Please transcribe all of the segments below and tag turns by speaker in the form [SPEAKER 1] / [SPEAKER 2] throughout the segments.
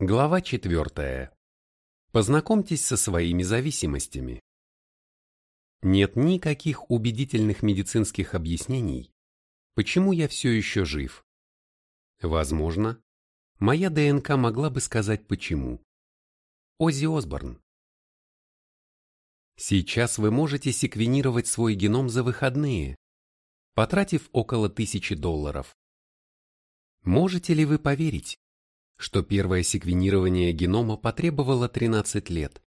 [SPEAKER 1] Глава 4. Познакомьтесь со своими зависимостями. Нет никаких убедительных медицинских объяснений, почему я все еще жив. Возможно, моя ДНК могла бы сказать почему. Оззи Осборн. Сейчас вы можете секвенировать свой геном за выходные, потратив около тысячи долларов. Можете ли вы поверить, что первое секвенирование генома потребовало 13 лет,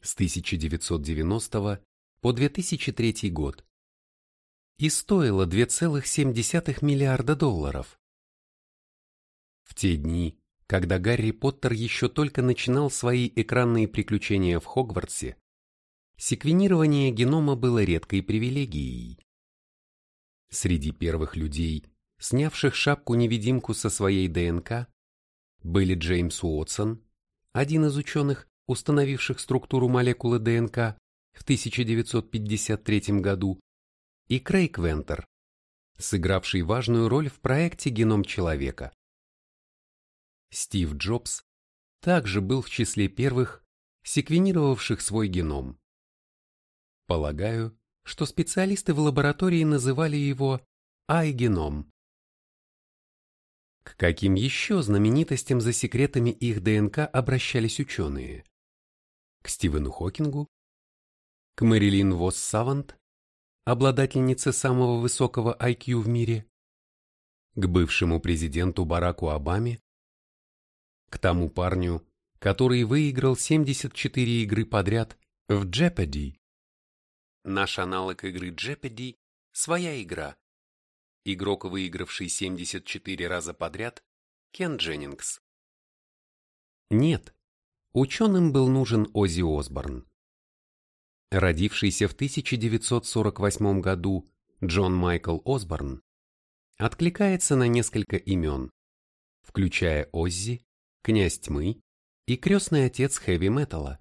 [SPEAKER 1] с 1990 по 2003 год, и стоило 2,7 миллиарда долларов. В те дни, когда Гарри Поттер еще только начинал свои экранные приключения в Хогвартсе, секвенирование генома было редкой привилегией. Среди первых людей, снявших шапку-невидимку со своей ДНК, были Джеймс Уотсон, один из ученых, установивших структуру молекулы ДНК в 1953 году, и Крейг Вентер, сыгравший важную роль в проекте «Геном человека». Стив Джобс также был в числе первых, секвенировавших свой геном. Полагаю, что специалисты в лаборатории называли его айгеном. К каким еще знаменитостям за секретами их ДНК обращались ученые? К Стивену Хокингу? К Мэрилин Восс Савант, обладательнице самого высокого IQ в мире? К бывшему президенту Бараку Обаме? К тому парню, который выиграл 74 игры подряд в Jeopardy? Наш аналог игры Jeopardy – своя игра, игрок, выигравший 74 раза подряд, Кен Дженнингс. Нет, ученым был нужен Оззи Осборн. Родившийся в 1948 году Джон Майкл Осборн откликается на несколько имен, включая Оззи, Князь Тьмы и крестный отец хэви-металла.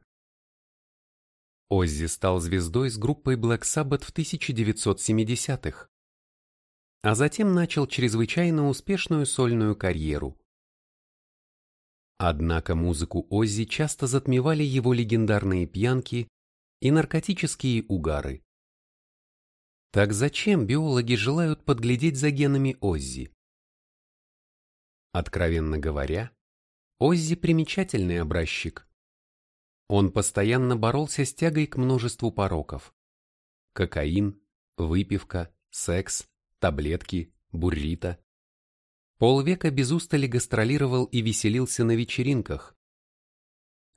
[SPEAKER 1] Оззи стал звездой с группой Black Sabbath в 1970-х а затем начал чрезвычайно успешную сольную карьеру. Однако музыку Оззи часто затмевали его легендарные пьянки и наркотические угары. Так зачем биологи желают подглядеть за генами Оззи? Откровенно говоря, Оззи примечательный образчик. Он постоянно боролся с тягой к множеству пороков. Кокаин, выпивка, секс, таблетки, буррито. Полвека без устали гастролировал и веселился на вечеринках.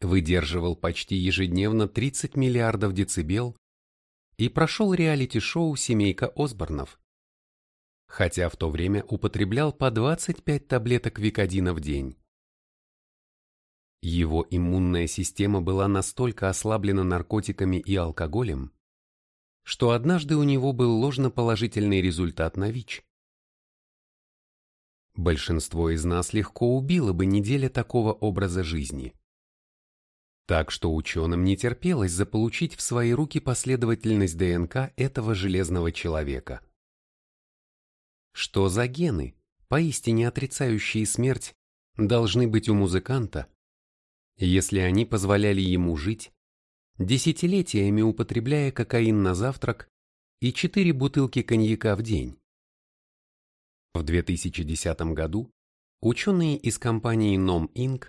[SPEAKER 1] Выдерживал почти ежедневно 30 миллиардов децибел и прошел реалити-шоу «Семейка Осборнов». Хотя в то время употреблял по 25 таблеток викодина в день. Его иммунная система была настолько ослаблена наркотиками и алкоголем, что однажды у него был ложноположительный результат на ВИЧ. Большинство из нас легко убило бы неделя такого образа жизни. Так что ученым не терпелось заполучить в свои руки последовательность ДНК этого железного человека. Что за гены, поистине отрицающие смерть, должны быть у музыканта, если они позволяли ему жить, десятилетиями употребляя кокаин на завтрак и четыре бутылки коньяка в день. В 2010 году ученые из компании Nom Inc.,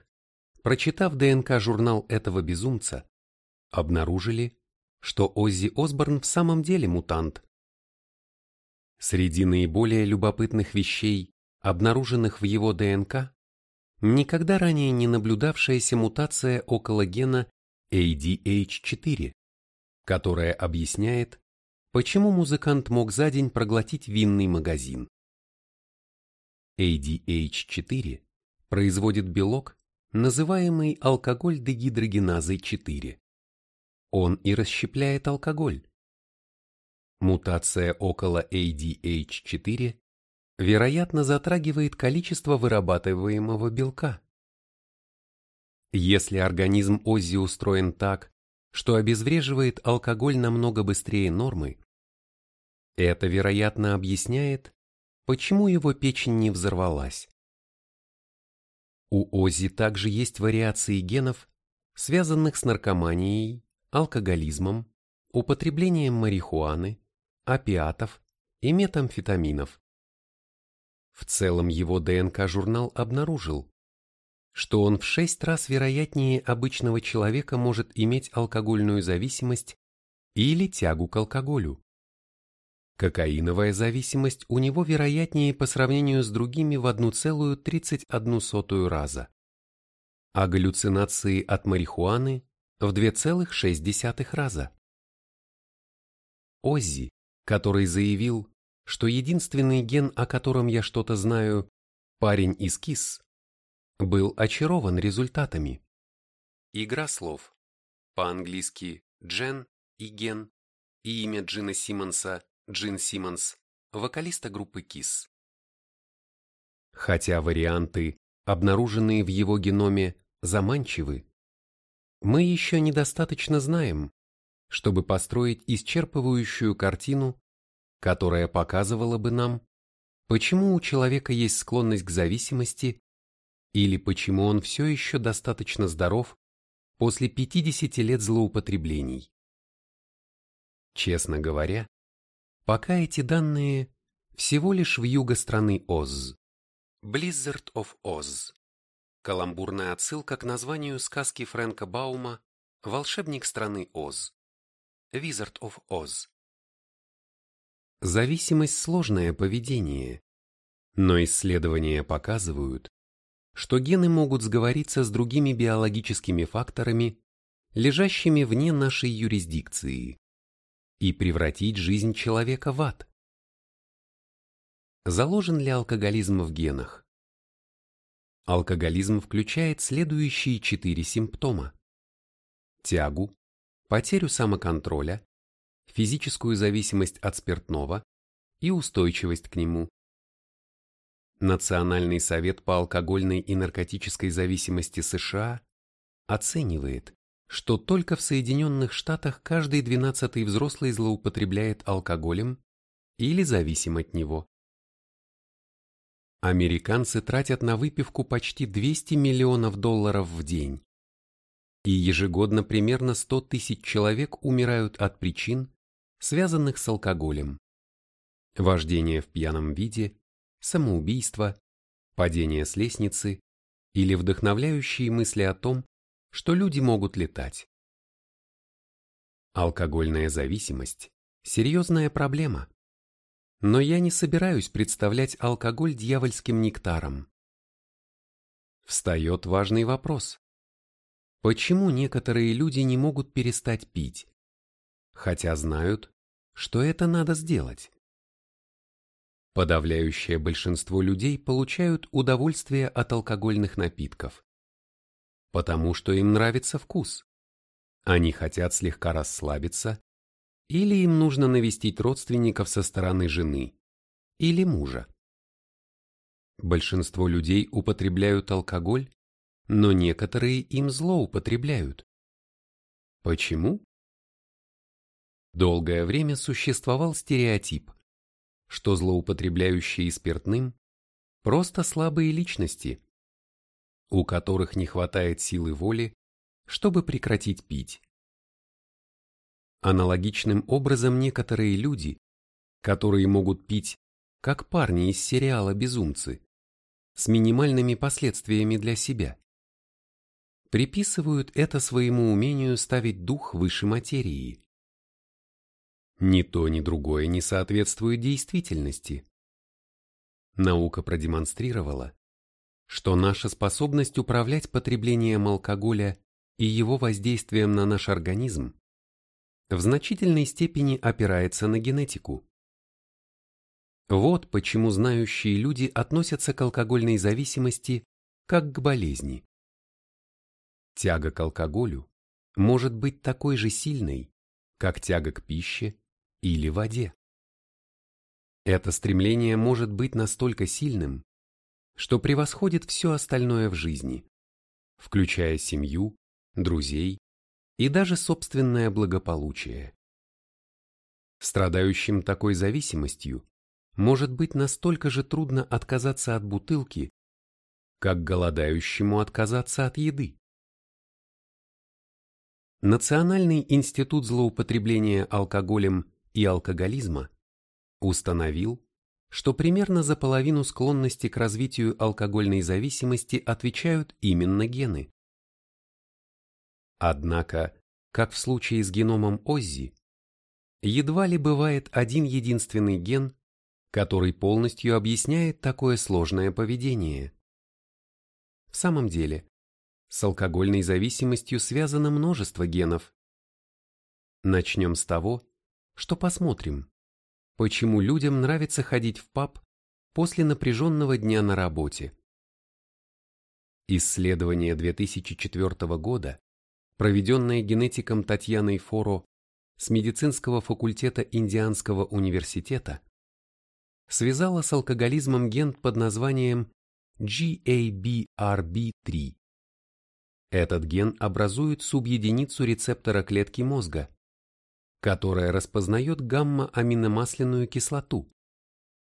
[SPEAKER 1] прочитав ДНК-журнал этого безумца, обнаружили, что Оззи Осборн в самом деле мутант. Среди наиболее любопытных вещей, обнаруженных в его ДНК, никогда ранее не наблюдавшаяся мутация около гена ADH4, которая объясняет, почему музыкант мог за день проглотить винный магазин. ADH4 производит белок, называемый алкоголь-дегидрогеназой 4. Он и расщепляет алкоголь. Мутация около ADH4 вероятно затрагивает количество вырабатываемого белка. Если организм Оззи устроен так, что обезвреживает алкоголь намного быстрее нормы, это, вероятно, объясняет, почему его печень не взорвалась. У Оззи также есть вариации генов, связанных с наркоманией, алкоголизмом, употреблением марихуаны, опиатов и метамфетаминов. В целом его ДНК-журнал обнаружил, что он в шесть раз вероятнее обычного человека может иметь алкогольную зависимость или тягу к алкоголю. Кокаиновая зависимость у него вероятнее по сравнению с другими в 1,31 раза, а галлюцинации от марихуаны в 2,6 раза. Оззи, который заявил, что единственный ген, о котором я что-то знаю, парень из КИС, был очарован результатами. Игра слов. По-английски «Джен» и «Ген» и имя Джина Симмонса Джин Симмонс, вокалиста группы KISS. Хотя варианты, обнаруженные в его геноме, заманчивы, мы еще недостаточно знаем, чтобы построить исчерпывающую картину, которая показывала бы нам, почему у человека есть склонность к зависимости или почему он все еще достаточно здоров после 50 лет злоупотреблений. Честно говоря, Пока эти данные всего лишь в юго страны Оз. Blizzard of Oz. Каламбурная отсылка к названию сказки Фрэнка Баума «Волшебник страны Оз». Wizard of Oz. Зависимость – сложное поведение, но исследования показывают, что гены могут сговориться с другими биологическими факторами, лежащими вне нашей юрисдикции и превратить жизнь человека в ад. Заложен ли алкоголизм в генах? Алкоголизм включает следующие четыре симптома. Тягу, потерю самоконтроля, физическую зависимость от спиртного и устойчивость к нему. Национальный совет по алкогольной и наркотической зависимости США оценивает, что только в Соединенных Штатах каждый двенадцатый взрослый злоупотребляет алкоголем или зависим от него. Американцы тратят на выпивку почти 200 миллионов долларов в день. И ежегодно примерно 100 тысяч человек умирают от причин, связанных с алкоголем. Вождение в пьяном виде, самоубийство, падение с лестницы или вдохновляющие мысли о том, что люди могут летать. Алкогольная зависимость – серьезная проблема. Но я не собираюсь представлять алкоголь дьявольским нектаром. Встает важный вопрос. Почему некоторые люди не могут перестать пить, хотя знают, что это надо сделать? Подавляющее большинство людей получают удовольствие от алкогольных напитков потому что им нравится вкус. Они хотят слегка расслабиться, или им нужно навестить родственников со стороны жены или мужа. Большинство людей употребляют алкоголь, но некоторые им злоупотребляют. Почему? Долгое время существовал стереотип, что злоупотребляющие спиртным – просто слабые личности, у которых не хватает силы воли, чтобы прекратить пить. Аналогичным образом некоторые люди, которые могут пить, как парни из сериала «Безумцы», с минимальными последствиями для себя, приписывают это своему умению ставить дух выше материи. Ни то, ни другое не соответствует действительности. Наука продемонстрировала, что наша способность управлять потреблением алкоголя и его воздействием на наш организм в значительной степени опирается на генетику. Вот почему знающие люди относятся к алкогольной зависимости как к болезни. Тяга к алкоголю может быть такой же сильной, как тяга к пище или воде. Это стремление может быть настолько сильным, что превосходит все остальное в жизни, включая семью, друзей и даже собственное благополучие. Страдающим такой зависимостью может быть настолько же трудно отказаться от бутылки, как голодающему отказаться от еды. Национальный институт злоупотребления алкоголем и алкоголизма установил, что примерно за половину склонности к развитию алкогольной зависимости отвечают именно гены. Однако, как в случае с геномом Оззи, едва ли бывает один единственный ген, который полностью объясняет такое сложное поведение. В самом деле, с алкогольной зависимостью связано множество генов. Начнем с того, что посмотрим, почему людям нравится ходить в паб после напряженного дня на работе. Исследование 2004 года, проведенное генетиком Татьяной Форо с медицинского факультета Индианского университета, связало с алкоголизмом ген под названием GABRB3. Этот ген образует субъединицу рецептора клетки мозга, которая распознает гамма-аминомасляную кислоту,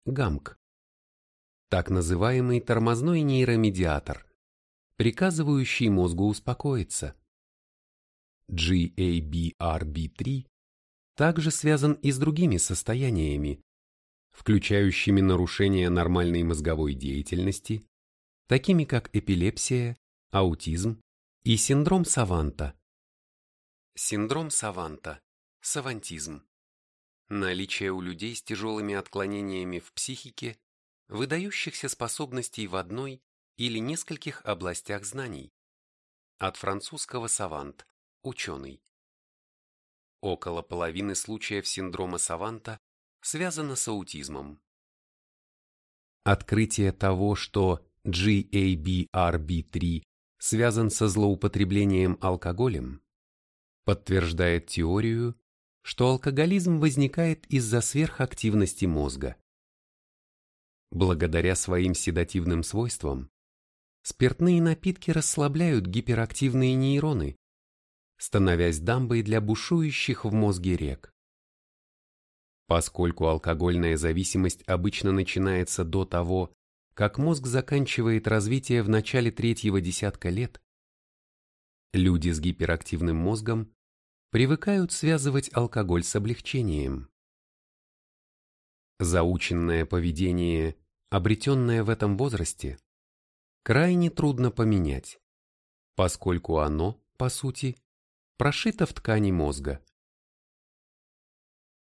[SPEAKER 1] ГАМК, так называемый тормозной нейромедиатор, приказывающий мозгу успокоиться. GABRB3 также связан и с другими состояниями, включающими нарушение нормальной мозговой деятельности, такими как эпилепсия, аутизм и синдром Саванта. Синдром Саванта, савантизм. Наличие у людей с тяжелыми отклонениями в психике, выдающихся способностей в одной или нескольких областях знаний. От французского савант – ученый. Около половины случаев синдрома Саванта связано с аутизмом. Открытие того, что GABRB3 связан со злоупотреблением алкоголем, подтверждает теорию, что алкоголизм возникает из-за сверхактивности мозга. Благодаря своим седативным свойствам, спиртные напитки расслабляют гиперактивные нейроны, становясь дамбой для бушующих в мозге рек. Поскольку алкогольная зависимость обычно начинается до того, как мозг заканчивает развитие в начале третьего десятка лет, люди с гиперактивным мозгом привыкают связывать алкоголь с облегчением. Заученное поведение, обретенное в этом возрасте, крайне трудно поменять, поскольку оно, по сути, прошито в ткани мозга.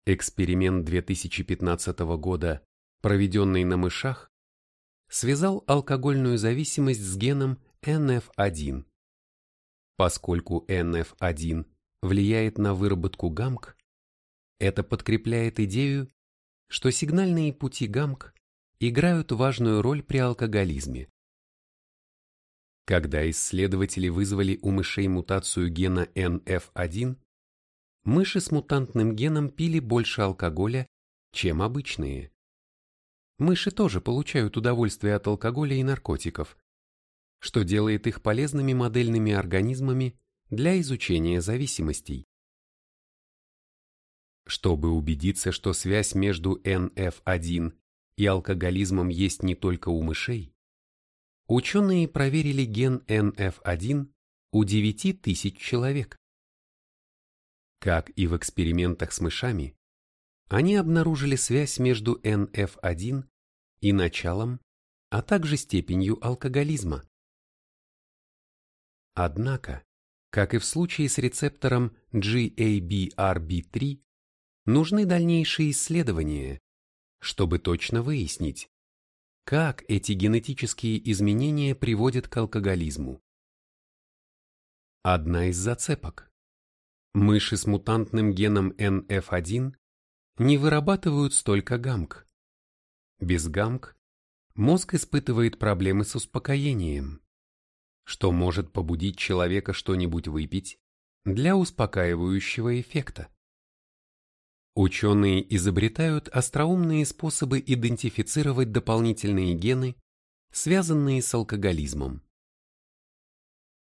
[SPEAKER 1] Эксперимент 2015 года, проведенный на мышах, связал алкогольную зависимость с геном NF1. Поскольку NF1 влияет на выработку ГАМК, это подкрепляет идею, что сигнальные пути ГАМК играют важную роль при алкоголизме. Когда исследователи вызвали у мышей мутацию гена NF1, мыши с мутантным геном пили больше алкоголя, чем обычные. Мыши тоже получают удовольствие от алкоголя и наркотиков, что делает их полезными модельными организмами для изучения зависимостей. Чтобы убедиться, что связь между NF1 и алкоголизмом есть не только у мышей, ученые проверили ген NF1 у 9 тысяч человек. Как и в экспериментах с мышами, они обнаружили связь между NF1 и началом, а также степенью алкоголизма. Однако, как и в случае с рецептором GABRB3, нужны дальнейшие исследования, чтобы точно выяснить, как эти генетические изменения приводят к алкоголизму. Одна из зацепок. Мыши с мутантным геном NF1 не вырабатывают столько гамк. Без гамк мозг испытывает проблемы с успокоением, что может побудить человека что-нибудь выпить для успокаивающего эффекта. Ученые изобретают остроумные способы идентифицировать дополнительные гены, связанные с алкоголизмом.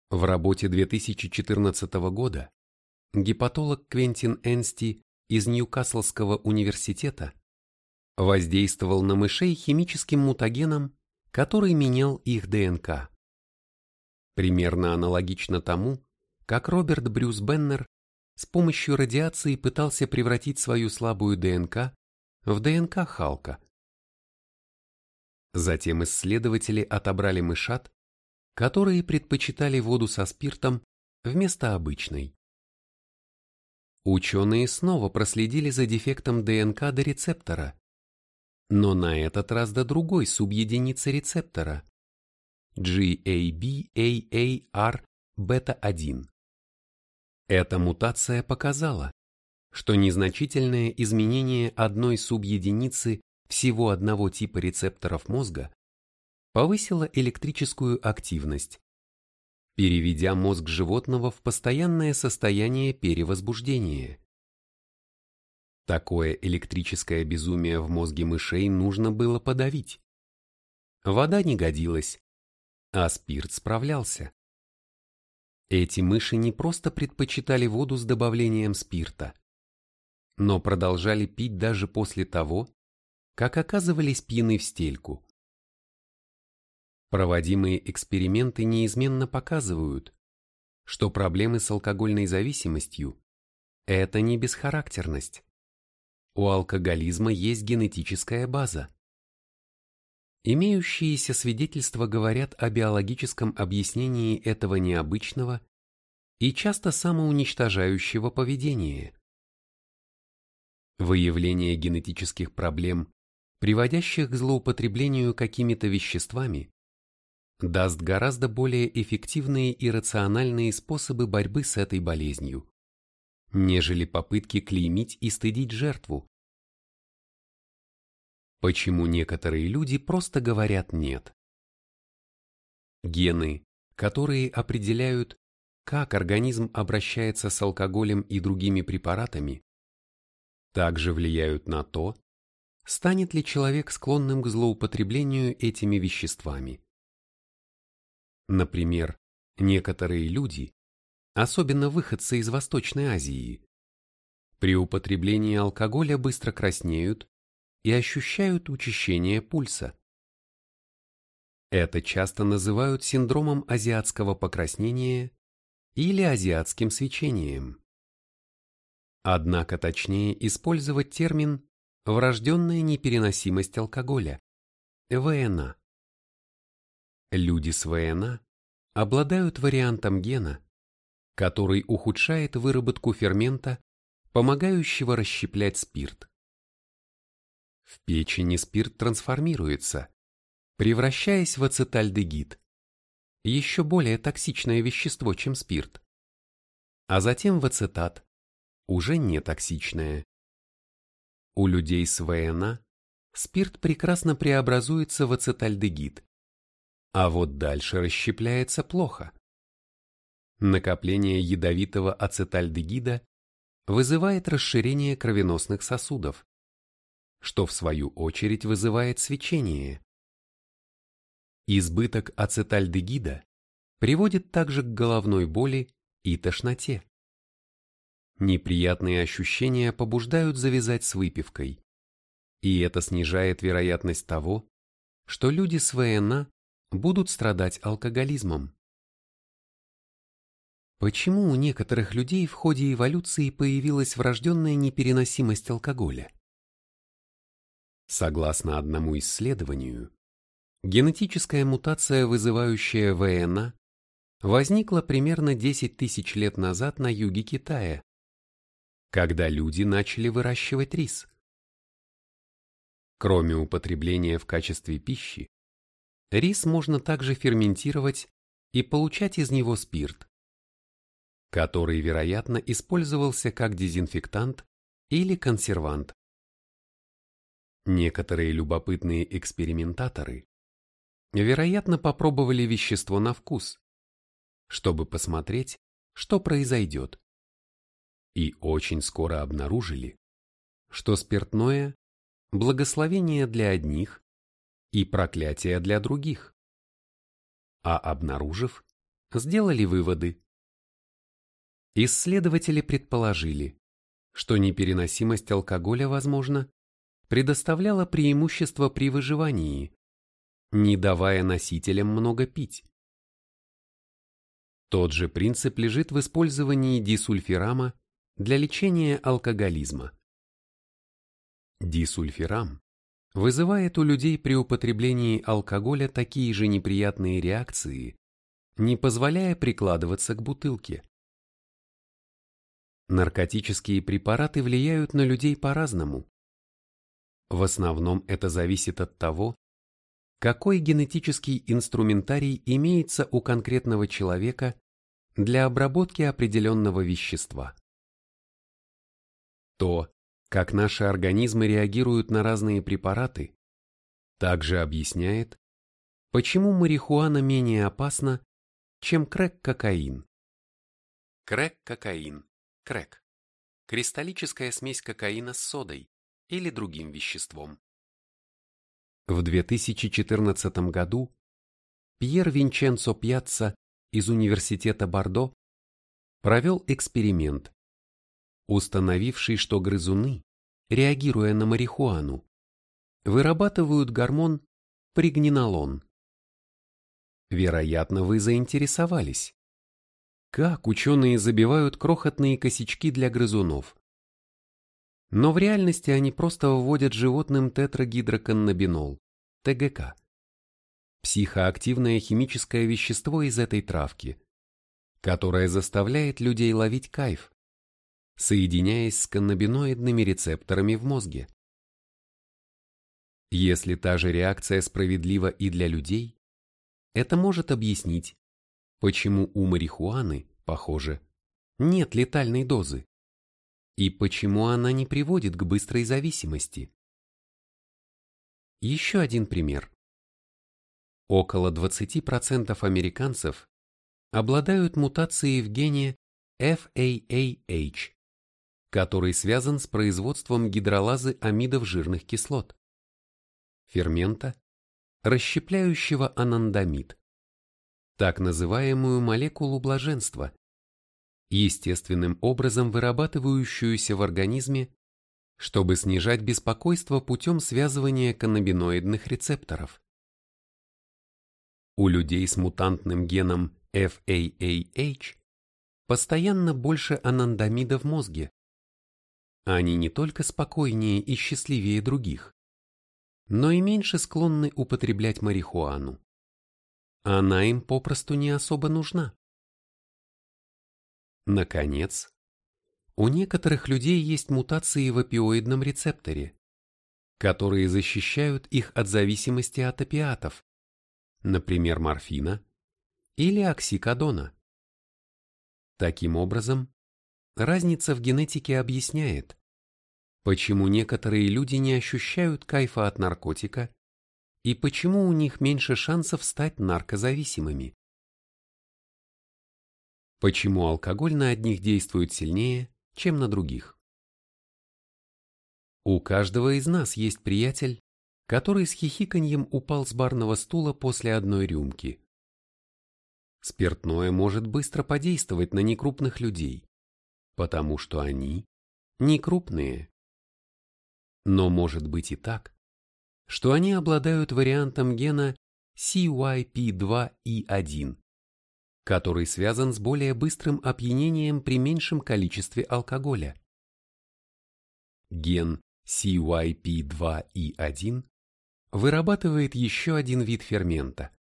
[SPEAKER 1] В работе 2014 года гепатолог Квентин Энсти из Ньюкаслского университета воздействовал на мышей химическим мутагеном, который менял их ДНК. Примерно аналогично тому, как Роберт Брюс Беннер с помощью радиации пытался превратить свою слабую ДНК в ДНК Халка. Затем исследователи отобрали мышат, которые предпочитали воду со спиртом вместо обычной. Ученые снова проследили за дефектом ДНК до рецептора, но на этот раз до другой субъединицы рецептора GABAAR бета-1. Эта мутация показала, что незначительное изменение одной субъединицы всего одного типа рецепторов мозга повысило электрическую активность, переведя мозг животного в постоянное состояние перевозбуждения. Такое электрическое безумие в мозге мышей нужно было подавить. Вода не годилась, а спирт справлялся. Эти мыши не просто предпочитали воду с добавлением спирта, но продолжали пить даже после того, как оказывались пьяны в стельку. Проводимые эксперименты неизменно показывают, что проблемы с алкогольной зависимостью – это не бесхарактерность. У алкоголизма есть генетическая база. Имеющиеся свидетельства говорят о биологическом объяснении этого необычного и часто самоуничтожающего поведения. Выявление генетических проблем, приводящих к злоупотреблению какими-то веществами, даст гораздо более эффективные и рациональные способы борьбы с этой болезнью, нежели попытки клеймить и стыдить жертву. Почему некоторые люди просто говорят «нет»? Гены, которые определяют, как организм обращается с алкоголем и другими препаратами, также влияют на то, станет ли человек склонным к злоупотреблению этими веществами. Например, некоторые люди, особенно выходцы из Восточной Азии, при употреблении алкоголя быстро краснеют и ощущают учащение пульса. Это часто называют синдромом азиатского покраснения или азиатским свечением. Однако точнее использовать термин «врожденная непереносимость алкоголя» – ВНА. Люди с ВНА обладают вариантом гена, который ухудшает выработку фермента, помогающего расщеплять спирт. В печени спирт трансформируется, превращаясь в ацетальдегид, еще более токсичное вещество, чем спирт, а затем в ацетат, уже не токсичное. У людей с ВНА спирт прекрасно преобразуется в ацетальдегид, а вот дальше расщепляется плохо. Накопление ядовитого ацетальдегида вызывает расширение кровеносных сосудов, что в свою очередь вызывает свечение. Избыток ацетальдегида приводит также к головной боли и тошноте. Неприятные ощущения побуждают завязать с выпивкой, и это снижает вероятность того, что люди с ВНА будут страдать алкоголизмом. Почему у некоторых людей в ходе эволюции появилась врожденная непереносимость алкоголя? Согласно одному исследованию, генетическая мутация, вызывающая ВНА, возникла примерно 10 тысяч лет назад на юге Китая, когда люди начали выращивать рис. Кроме употребления в качестве пищи, рис можно также ферментировать и получать из него спирт, который, вероятно, использовался как дезинфектант или консервант. Некоторые любопытные экспериментаторы, вероятно, попробовали вещество на вкус, чтобы посмотреть, что произойдет. И очень скоро обнаружили, что спиртное – благословение для одних и проклятие для других. А обнаружив, сделали выводы. Исследователи предположили, что непереносимость алкоголя, возможно, предоставляла преимущество при выживании, не давая носителям много пить. Тот же принцип лежит в использовании дисульфирама для лечения алкоголизма. Дисульфирам вызывает у людей при употреблении алкоголя такие же неприятные реакции, не позволяя прикладываться к бутылке. Наркотические препараты влияют на людей по-разному. В основном это зависит от того, какой генетический инструментарий имеется у конкретного человека для обработки определенного вещества. То, как наши организмы реагируют на разные препараты, также объясняет, почему марихуана менее опасна, чем крэк-кокаин. Крэк-кокаин, крэк – кристаллическая смесь кокаина с содой или другим веществом. В 2014 году Пьер Винченцо Пьяцца из Университета Бордо провел эксперимент, установивший, что грызуны, реагируя на марихуану, вырабатывают гормон пригнинолон. Вероятно, вы заинтересовались. Как ученые забивают крохотные косячки для грызунов? Но в реальности они просто вводят животным тетрагидроканнабинол, ТГК. Психоактивное химическое вещество из этой травки, которое заставляет людей ловить кайф, соединяясь с каннабиноидными рецепторами в мозге. Если та же реакция справедлива и для людей, это может объяснить, почему у марихуаны, похоже, нет летальной дозы и почему она не приводит к быстрой зависимости. Еще один пример. Около 20% американцев обладают мутацией в гене FAAH, который связан с производством гидролазы амидов жирных кислот, фермента, расщепляющего анандамид, так называемую молекулу блаженства, естественным образом вырабатывающуюся в организме, чтобы снижать беспокойство путем связывания каннабиноидных рецепторов. У людей с мутантным геном FAAH постоянно больше анандамида в мозге, они не только спокойнее и счастливее других, но и меньше склонны употреблять марихуану. Она им попросту не особо нужна. Наконец, у некоторых людей есть мутации в опиоидном рецепторе, которые защищают их от зависимости от опиатов, например, морфина или оксикодона. Таким образом, Разница в генетике объясняет, почему некоторые люди не ощущают кайфа от наркотика и почему у них меньше шансов стать наркозависимыми. Почему алкоголь на одних действует сильнее, чем на других? У каждого из нас есть приятель, который с хихиканьем упал с барного стула после одной рюмки. Спиртное может быстро подействовать на некрупных людей, потому что они не крупные. Но может быть и так, что они обладают вариантом гена CYP2E1, который связан с более быстрым опьянением при меньшем количестве алкоголя. Ген CYP2E1 вырабатывает еще один вид фермента,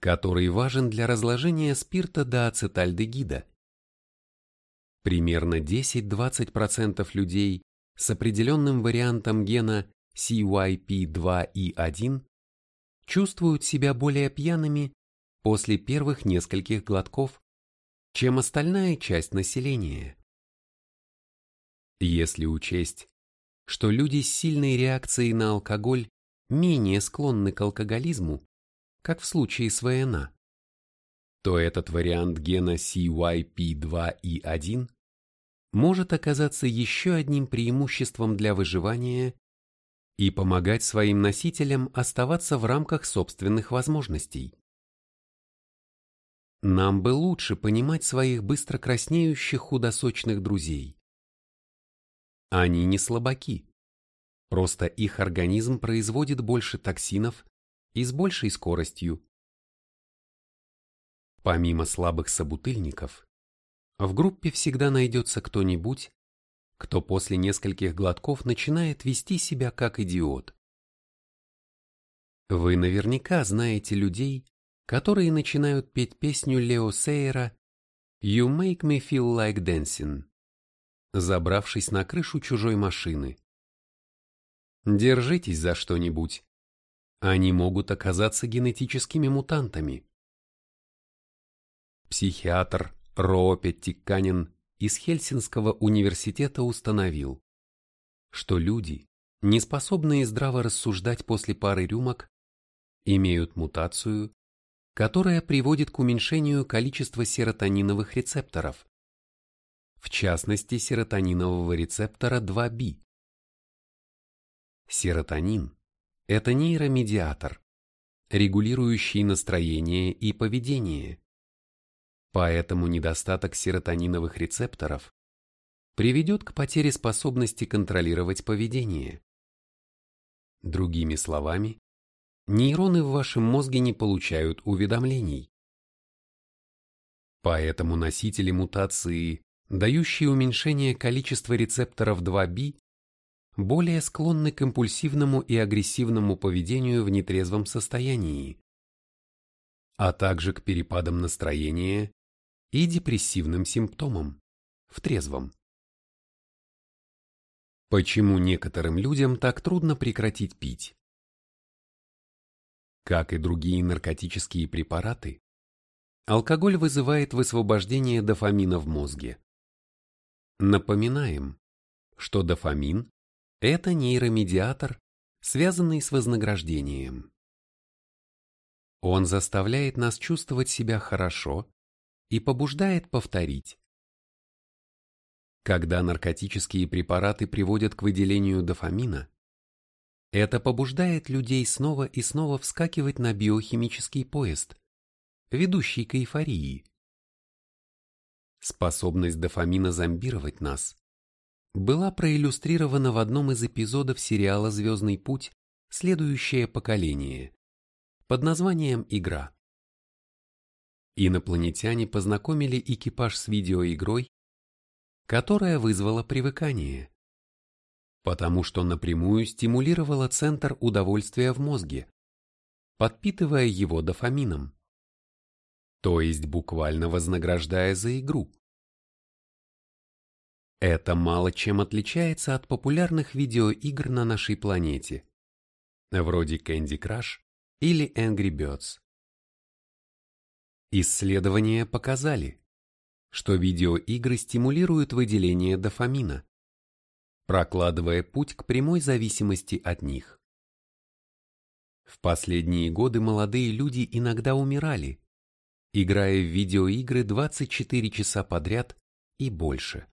[SPEAKER 1] который важен для разложения спирта до ацетальдегида, Примерно 10-20% людей с определенным вариантом гена CYP2E1 чувствуют себя более пьяными после первых нескольких глотков, чем остальная часть населения. Если учесть, что люди с сильной реакцией на алкоголь менее склонны к алкоголизму, как в случае с ВНА, то этот вариант гена CYP2E1 может оказаться еще одним преимуществом для выживания и помогать своим носителям оставаться в рамках собственных возможностей. Нам бы лучше понимать своих быстро краснеющих худосочных друзей. Они не слабаки, просто их организм производит больше токсинов и с большей скоростью. Помимо слабых собутыльников, в группе всегда найдется кто-нибудь, кто после нескольких глотков начинает вести себя как идиот. Вы наверняка знаете людей, которые начинают петь песню Лео Сейера «You make me feel like dancing», забравшись на крышу чужой машины. Держитесь за что-нибудь. Они могут оказаться генетическими мутантами. Психиатр Роопе Тикканин из Хельсинского университета установил, что люди, не способные здраво рассуждать после пары рюмок, имеют мутацию, которая приводит к уменьшению количества серотониновых рецепторов, в частности серотонинового рецептора 2B. Серотонин – это нейромедиатор, регулирующий настроение и поведение. Поэтому недостаток серотониновых рецепторов приведет к потере способности контролировать поведение. Другими словами, нейроны в вашем мозге не получают уведомлений. Поэтому носители мутации, дающие уменьшение количества рецепторов 2B, более склонны к импульсивному и агрессивному поведению в нетрезвом состоянии, а также к перепадам настроения и депрессивным симптомам в трезвом. Почему некоторым людям так трудно прекратить пить? Как и другие наркотические препараты, алкоголь вызывает высвобождение дофамина в мозге. Напоминаем, что дофамин – это нейромедиатор, связанный с вознаграждением. Он заставляет нас чувствовать себя хорошо и побуждает повторить. Когда наркотические препараты приводят к выделению дофамина, это побуждает людей снова и снова вскакивать на биохимический поезд, ведущий к эйфории. Способность дофамина зомбировать нас была проиллюстрирована в одном из эпизодов сериала «Звездный путь. Следующее поколение» под названием «Игра». Инопланетяне познакомили экипаж с видеоигрой, которая вызвала привыкание потому что напрямую стимулировала центр удовольствия в мозге, подпитывая его дофамином, то есть буквально вознаграждая за игру. Это мало чем отличается от популярных видеоигр на нашей планете, вроде Candy Crush или Angry Birds. Исследования показали, что видеоигры стимулируют выделение дофамина, прокладывая путь к прямой зависимости от них. В последние годы молодые люди иногда умирали, играя в видеоигры 24 часа подряд и больше.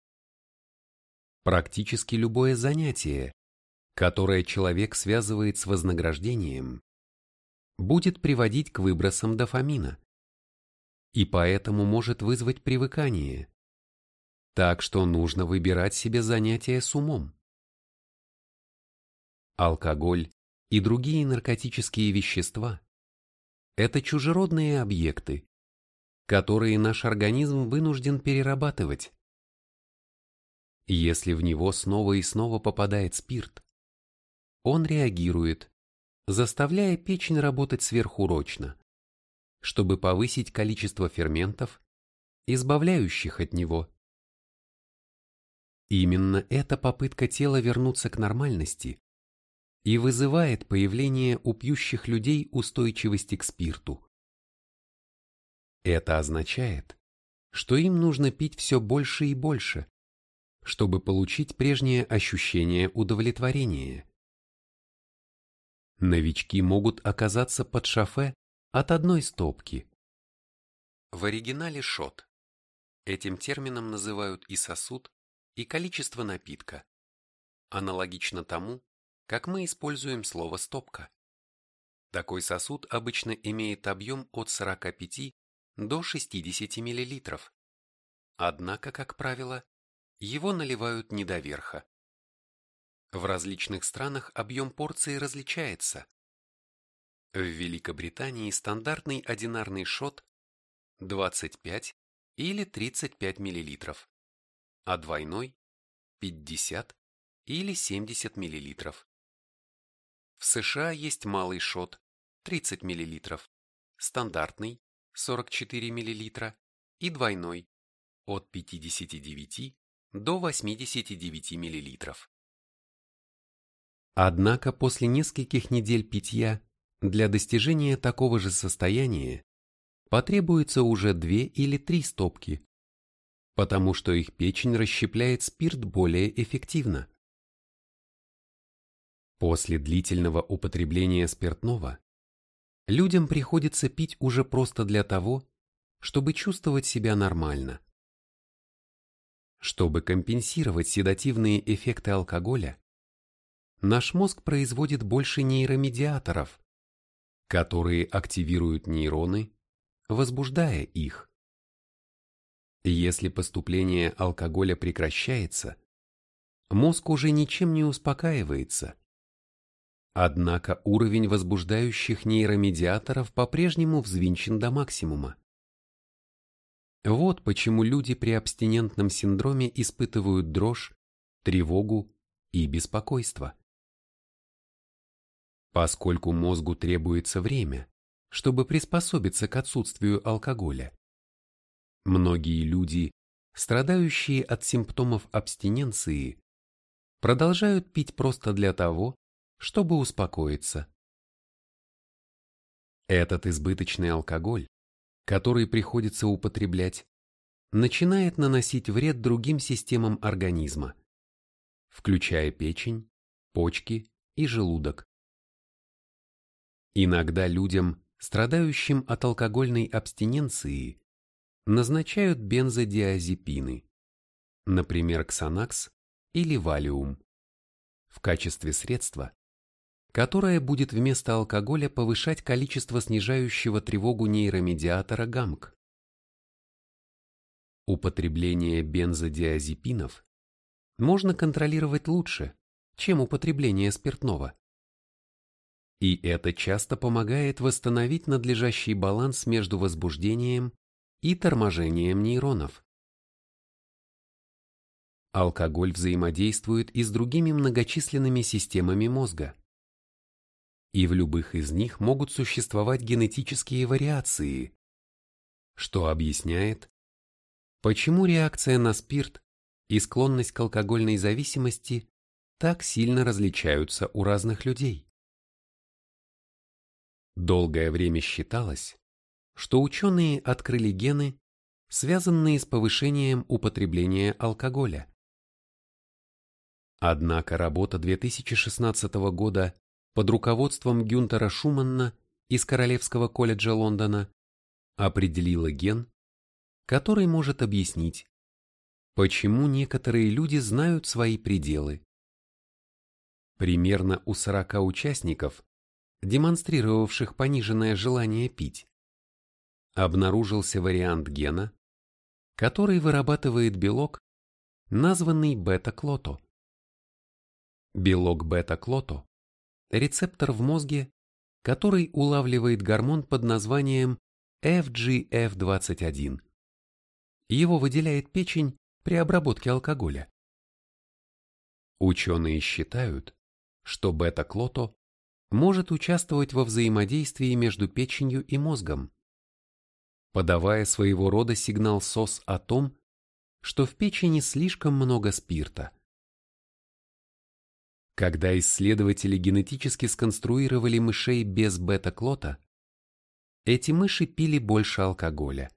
[SPEAKER 1] Практически любое занятие, которое человек связывает с вознаграждением, будет приводить к выбросам дофамина и поэтому может вызвать привыкание, так что нужно выбирать себе занятия с умом. Алкоголь и другие наркотические вещества – это чужеродные объекты, которые наш организм вынужден перерабатывать. Если в него снова и снова попадает спирт, он реагирует, заставляя печень работать сверхурочно, чтобы повысить количество ферментов, избавляющих от него. Именно эта попытка тела вернуться к нормальности и вызывает появление у пьющих людей устойчивости к спирту. Это означает, что им нужно пить все больше и больше, чтобы получить прежнее ощущение удовлетворения. Новички могут оказаться под шофе от одной стопки. В оригинале шот. Этим термином называют и сосуд, и количество напитка, аналогично тому, как мы используем слово «стопка». Такой сосуд обычно имеет объем от 45 до 60 мл. Однако, как правило, его наливают не до верха. В различных странах объем порции различается. В Великобритании стандартный одинарный шот 25 или 35 мл, а двойной 50 или 70 мл. В США есть малый шот 30 мл, стандартный 44 мл и двойной от 59 до 89 мл. Однако после нескольких недель питья для достижения такого же состояния потребуется уже две или три стопки, потому что их печень расщепляет спирт более эффективно. После длительного употребления спиртного людям приходится пить уже просто для того, чтобы чувствовать себя нормально. Чтобы компенсировать седативные эффекты алкоголя, наш мозг производит больше нейромедиаторов, которые активируют нейроны, возбуждая их. Если поступление алкоголя прекращается, мозг уже ничем не успокаивается. Однако уровень возбуждающих нейромедиаторов по-прежнему взвинчен до максимума. Вот почему люди при абстинентном синдроме испытывают дрожь, тревогу и беспокойство. Поскольку мозгу требуется время, чтобы приспособиться к отсутствию алкоголя. Многие люди, страдающие от симптомов абстиненции, продолжают пить просто для того, чтобы успокоиться. Этот избыточный алкоголь, который приходится употреблять, начинает наносить вред другим системам организма, включая печень, почки и желудок. Иногда людям, страдающим от алкогольной абстиненции, назначают бензодиазепины, например, Ксанакс или Валиум, в качестве средства, которое будет вместо алкоголя повышать количество снижающего тревогу нейромедиатора ГАМК. Употребление бензодиазепинов можно контролировать лучше, чем употребление спиртного. И это часто помогает восстановить надлежащий баланс между возбуждением и торможением нейронов. Алкоголь взаимодействует и с другими многочисленными системами мозга. И в любых из них могут существовать генетические вариации, что объясняет, почему реакция на спирт и склонность к алкогольной зависимости так сильно различаются у разных людей. Долгое время считалось, что ученые открыли гены, связанные с повышением употребления алкоголя. Однако работа 2016 года под руководством Гюнтера Шуманна из Королевского колледжа Лондона определила ген, который может объяснить, почему некоторые люди знают свои пределы. Примерно у 40 участников демонстрировавших пониженное желание пить, обнаружился вариант гена, который вырабатывает белок, названный бета-клото. Белок бета-клото – рецептор в мозге, который улавливает гормон под названием FGF21. Его выделяет печень при обработке алкоголя. Ученые считают, что бета-клото может участвовать во взаимодействии между печенью и мозгом, подавая своего рода сигнал СОС о том, что в печени слишком много спирта. Когда исследователи генетически сконструировали мышей без бета-клота, эти мыши пили больше алкоголя.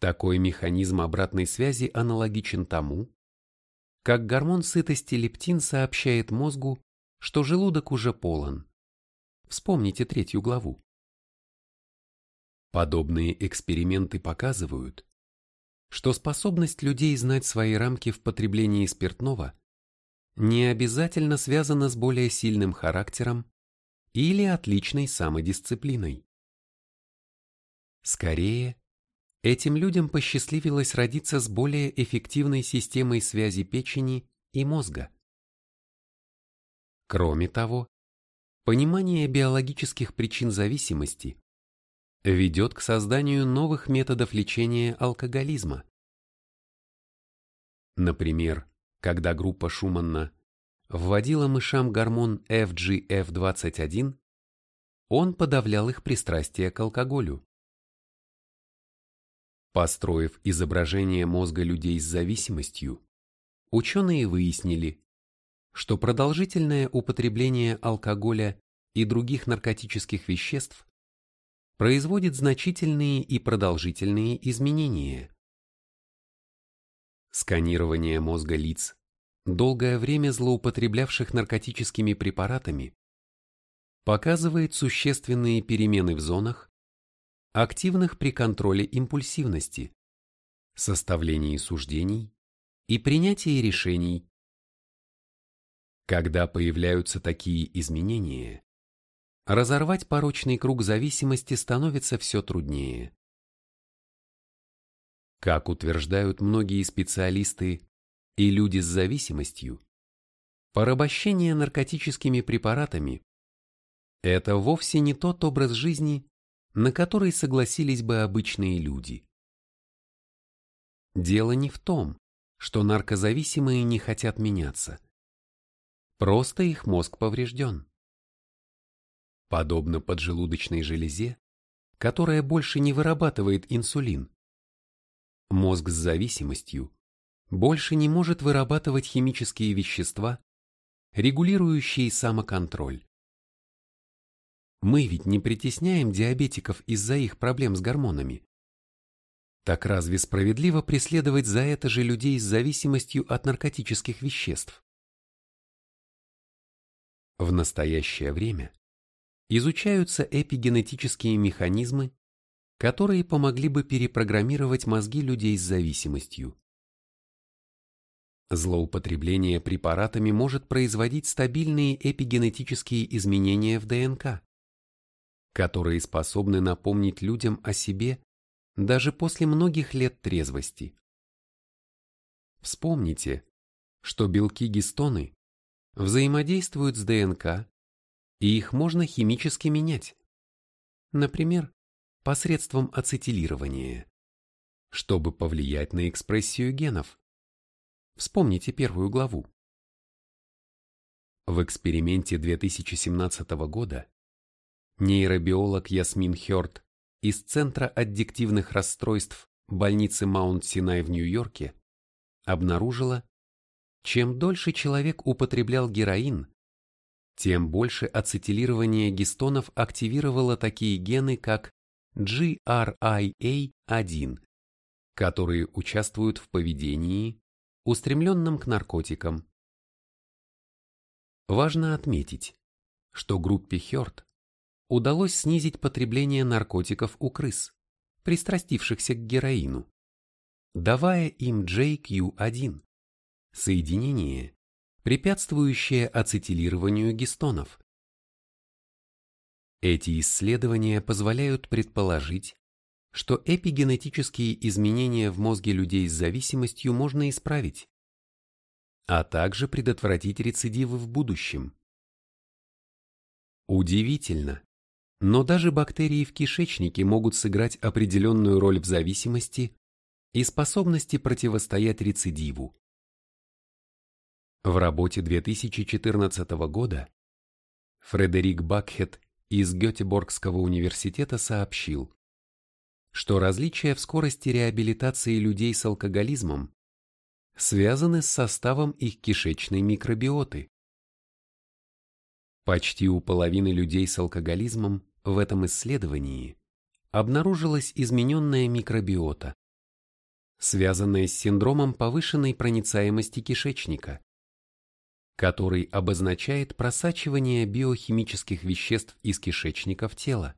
[SPEAKER 1] Такой механизм обратной связи аналогичен тому, как гормон сытости лептин сообщает мозгу, что желудок уже полон. Вспомните третью главу. Подобные эксперименты показывают, что способность людей знать свои рамки в потреблении спиртного не обязательно связана с более сильным характером или отличной самодисциплиной. Скорее, этим людям посчастливилось родиться с более эффективной системой связи печени и мозга. Кроме того, понимание биологических причин зависимости ведет к созданию новых методов лечения алкоголизма. Например, когда группа Шуманна вводила мышам гормон FGF21, он подавлял их пристрастие к алкоголю. Построив изображение мозга людей с зависимостью, ученые выяснили, что продолжительное употребление алкоголя и других наркотических веществ производит значительные и продолжительные изменения. Сканирование мозга лиц, долгое время злоупотреблявших наркотическими препаратами, показывает существенные перемены в зонах, активных при контроле импульсивности, составлении суждений и принятии решений. Когда появляются такие изменения, разорвать порочный круг зависимости становится все труднее. Как утверждают многие специалисты и люди с зависимостью, порабощение наркотическими препаратами – это вовсе не тот образ жизни, на который согласились бы обычные люди. Дело не в том, что наркозависимые не хотят меняться. Просто их мозг поврежден. Подобно поджелудочной железе, которая больше не вырабатывает инсулин. Мозг с зависимостью больше не может вырабатывать химические вещества, регулирующие самоконтроль. Мы ведь не притесняем диабетиков из-за их проблем с гормонами. Так разве справедливо преследовать за это же людей с зависимостью от наркотических веществ? В настоящее время изучаются эпигенетические механизмы, которые помогли бы перепрограммировать мозги людей с зависимостью. Злоупотребление препаратами может производить стабильные эпигенетические изменения в ДНК которые способны напомнить людям о себе даже после многих лет трезвости. Вспомните, что белки-гистоны взаимодействуют с ДНК, и их можно химически менять. Например, посредством ацетилирования, чтобы повлиять на экспрессию генов. Вспомните первую главу. В эксперименте 2017 года Нейробиолог Ясмин Хёрд из Центра аддиктивных расстройств больницы Маунт-Синай в Нью-Йорке обнаружила, чем дольше человек употреблял героин, тем больше ацетилирование гистонов активировало такие гены, как GRIA1, которые участвуют в поведении, устремленном к наркотикам. Важно отметить, что группе Хёрд удалось снизить потребление наркотиков у крыс, пристрастившихся к героину, давая им JQ1, соединение, препятствующее ацетилированию гистонов. Эти исследования позволяют предположить, что эпигенетические изменения в мозге людей с зависимостью можно исправить, а также предотвратить рецидивы в будущем. Удивительно, но даже бактерии в кишечнике могут сыграть определенную роль в зависимости и способности противостоять рецидиву. В работе 2014 года Фредерик Бакхет из Гетеборгского университета сообщил, что различия в скорости реабилитации людей с алкоголизмом связаны с составом их кишечной микробиоты. Почти у половины людей с алкоголизмом в этом исследовании обнаружилась измененная микробиота, связанная с синдромом повышенной проницаемости кишечника, который обозначает просачивание биохимических веществ из кишечника в тело.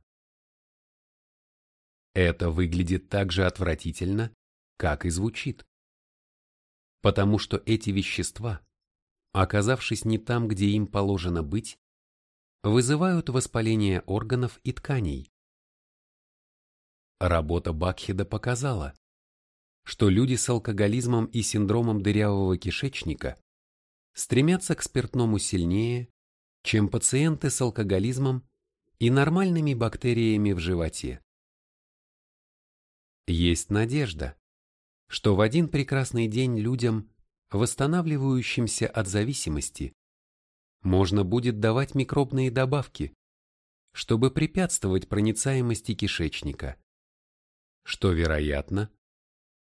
[SPEAKER 1] Это выглядит так же отвратительно, как и звучит. Потому что эти вещества, оказавшись не там, где им положено быть, вызывают воспаление органов и тканей. Работа Бакхеда показала, что люди с алкоголизмом и синдромом дырявого кишечника стремятся к спиртному сильнее, чем пациенты с алкоголизмом и нормальными бактериями в животе. Есть надежда, что в один прекрасный день людям, восстанавливающимся от зависимости, можно будет давать микробные добавки, чтобы препятствовать проницаемости кишечника, что, вероятно,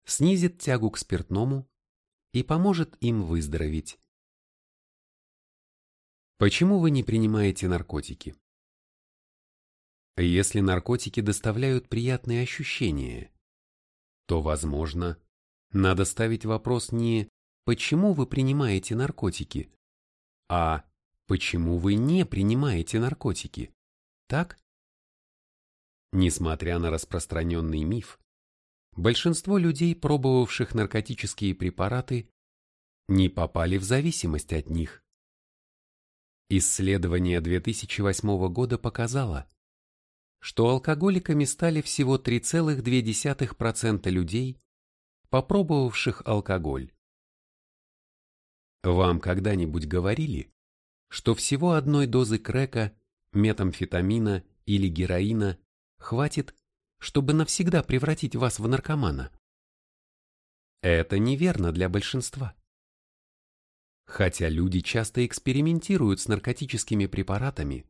[SPEAKER 1] снизит тягу к спиртному и поможет им выздороветь. Почему вы не принимаете наркотики? Если наркотики доставляют приятные ощущения, то, возможно, надо ставить вопрос не «почему вы принимаете наркотики?», а «почему вы не принимаете наркотики?». Так? Несмотря на распространенный миф, большинство людей, пробовавших наркотические препараты, не попали в зависимость от них. Исследование 2008 года показало, что алкоголиками стали всего 3,2% людей, попробовавших алкоголь. Вам когда-нибудь говорили, что всего одной дозы крека, метамфетамина или героина хватит, чтобы навсегда превратить вас в наркомана? Это неверно для большинства. Хотя люди часто экспериментируют с наркотическими препаратами,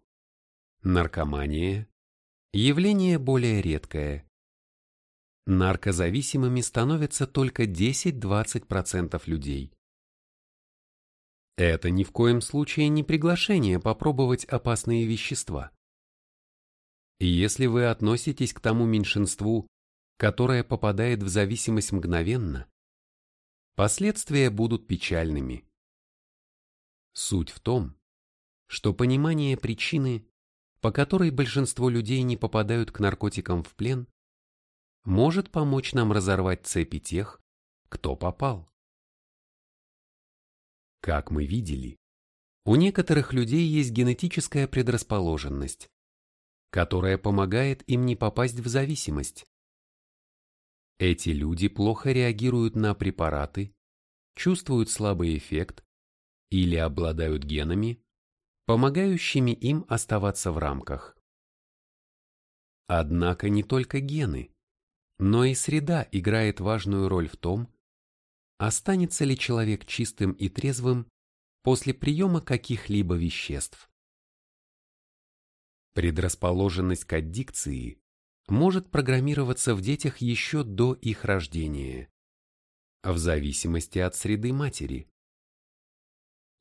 [SPEAKER 1] наркомания – явление более редкое. Наркозависимыми становятся только 10-20% людей. Это ни в коем случае не приглашение попробовать опасные вещества. И если вы относитесь к тому меньшинству, которое попадает в зависимость мгновенно, последствия будут печальными. Суть в том, что понимание причины, по которой большинство людей не попадают к наркотикам в плен, может помочь нам разорвать цепи тех, кто попал. Как мы видели, у некоторых людей есть генетическая предрасположенность, которая помогает им не попасть в зависимость. Эти люди плохо реагируют на препараты, чувствуют слабый эффект или обладают генами, помогающими им оставаться в рамках. Однако не только гены, но и среда играет важную роль в том, останется ли человек чистым и трезвым после приема каких-либо веществ. Предрасположенность к аддикции может программироваться в детях еще до их рождения, в зависимости от среды матери.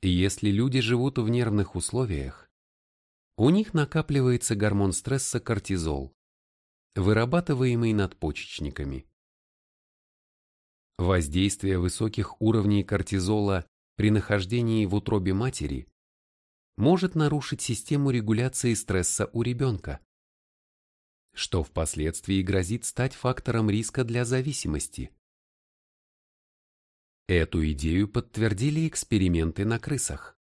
[SPEAKER 1] Если люди живут в нервных условиях, у них накапливается гормон стресса кортизол, вырабатываемый надпочечниками. Воздействие высоких уровней кортизола при нахождении в утробе матери может нарушить систему регуляции стресса у ребенка, что впоследствии грозит стать фактором риска для зависимости. Эту идею подтвердили эксперименты на крысах.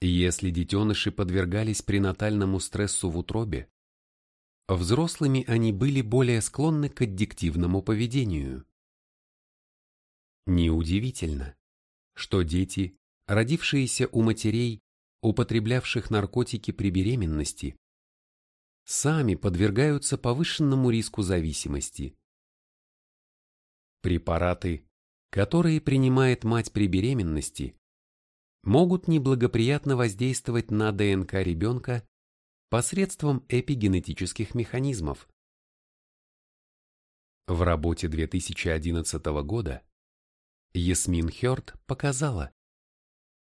[SPEAKER 1] Если детеныши подвергались пренатальному стрессу в утробе, взрослыми они были более склонны к аддиктивному поведению. Неудивительно, что дети, родившиеся у матерей, употреблявших наркотики при беременности, сами подвергаются повышенному риску зависимости. Препараты, которые принимает мать при беременности, могут неблагоприятно воздействовать на ДНК ребенка посредством эпигенетических механизмов. В работе 2011 года Ясмин Хёрд показала,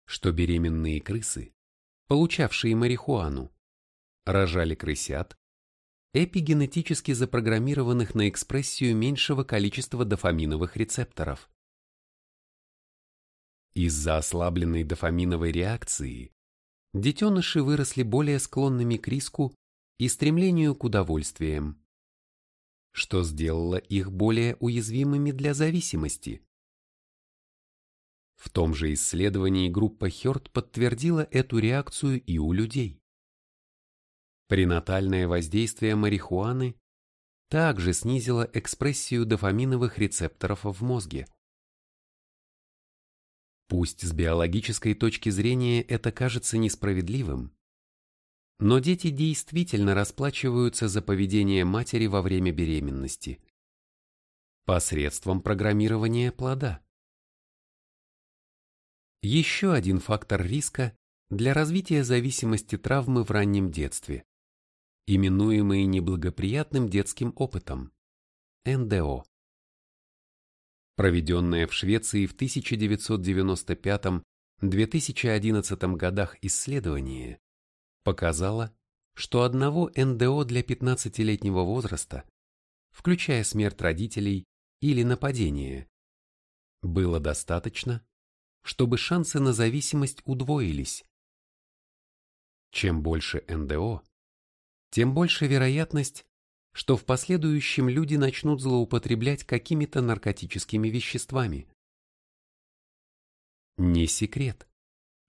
[SPEAKER 1] что беременные крысы, получавшие марихуану, рожали крысят, эпигенетически запрограммированных на экспрессию меньшего количества дофаминовых рецепторов. Из-за ослабленной дофаминовой реакции детеныши выросли более склонными к риску и стремлению к удовольствиям, что сделало их более уязвимыми для зависимости. В том же исследовании группа Хёрд подтвердила эту реакцию и у людей. Пренатальное воздействие марихуаны также снизило экспрессию дофаминовых рецепторов в мозге. Пусть с биологической точки зрения это кажется несправедливым, но дети действительно расплачиваются за поведение матери во время беременности. посредством программирования плода. Еще один фактор риска для развития зависимости травмы в раннем детстве, именуемый неблагоприятным детским опытом – НДО. Проведенное в Швеции в 1995-2011 годах исследование показало, что одного НДО для 15-летнего возраста, включая смерть родителей или нападение, было достаточно, чтобы шансы на зависимость удвоились. Чем больше НДО, тем больше вероятность, что в последующем люди начнут злоупотреблять какими-то наркотическими веществами. Не секрет,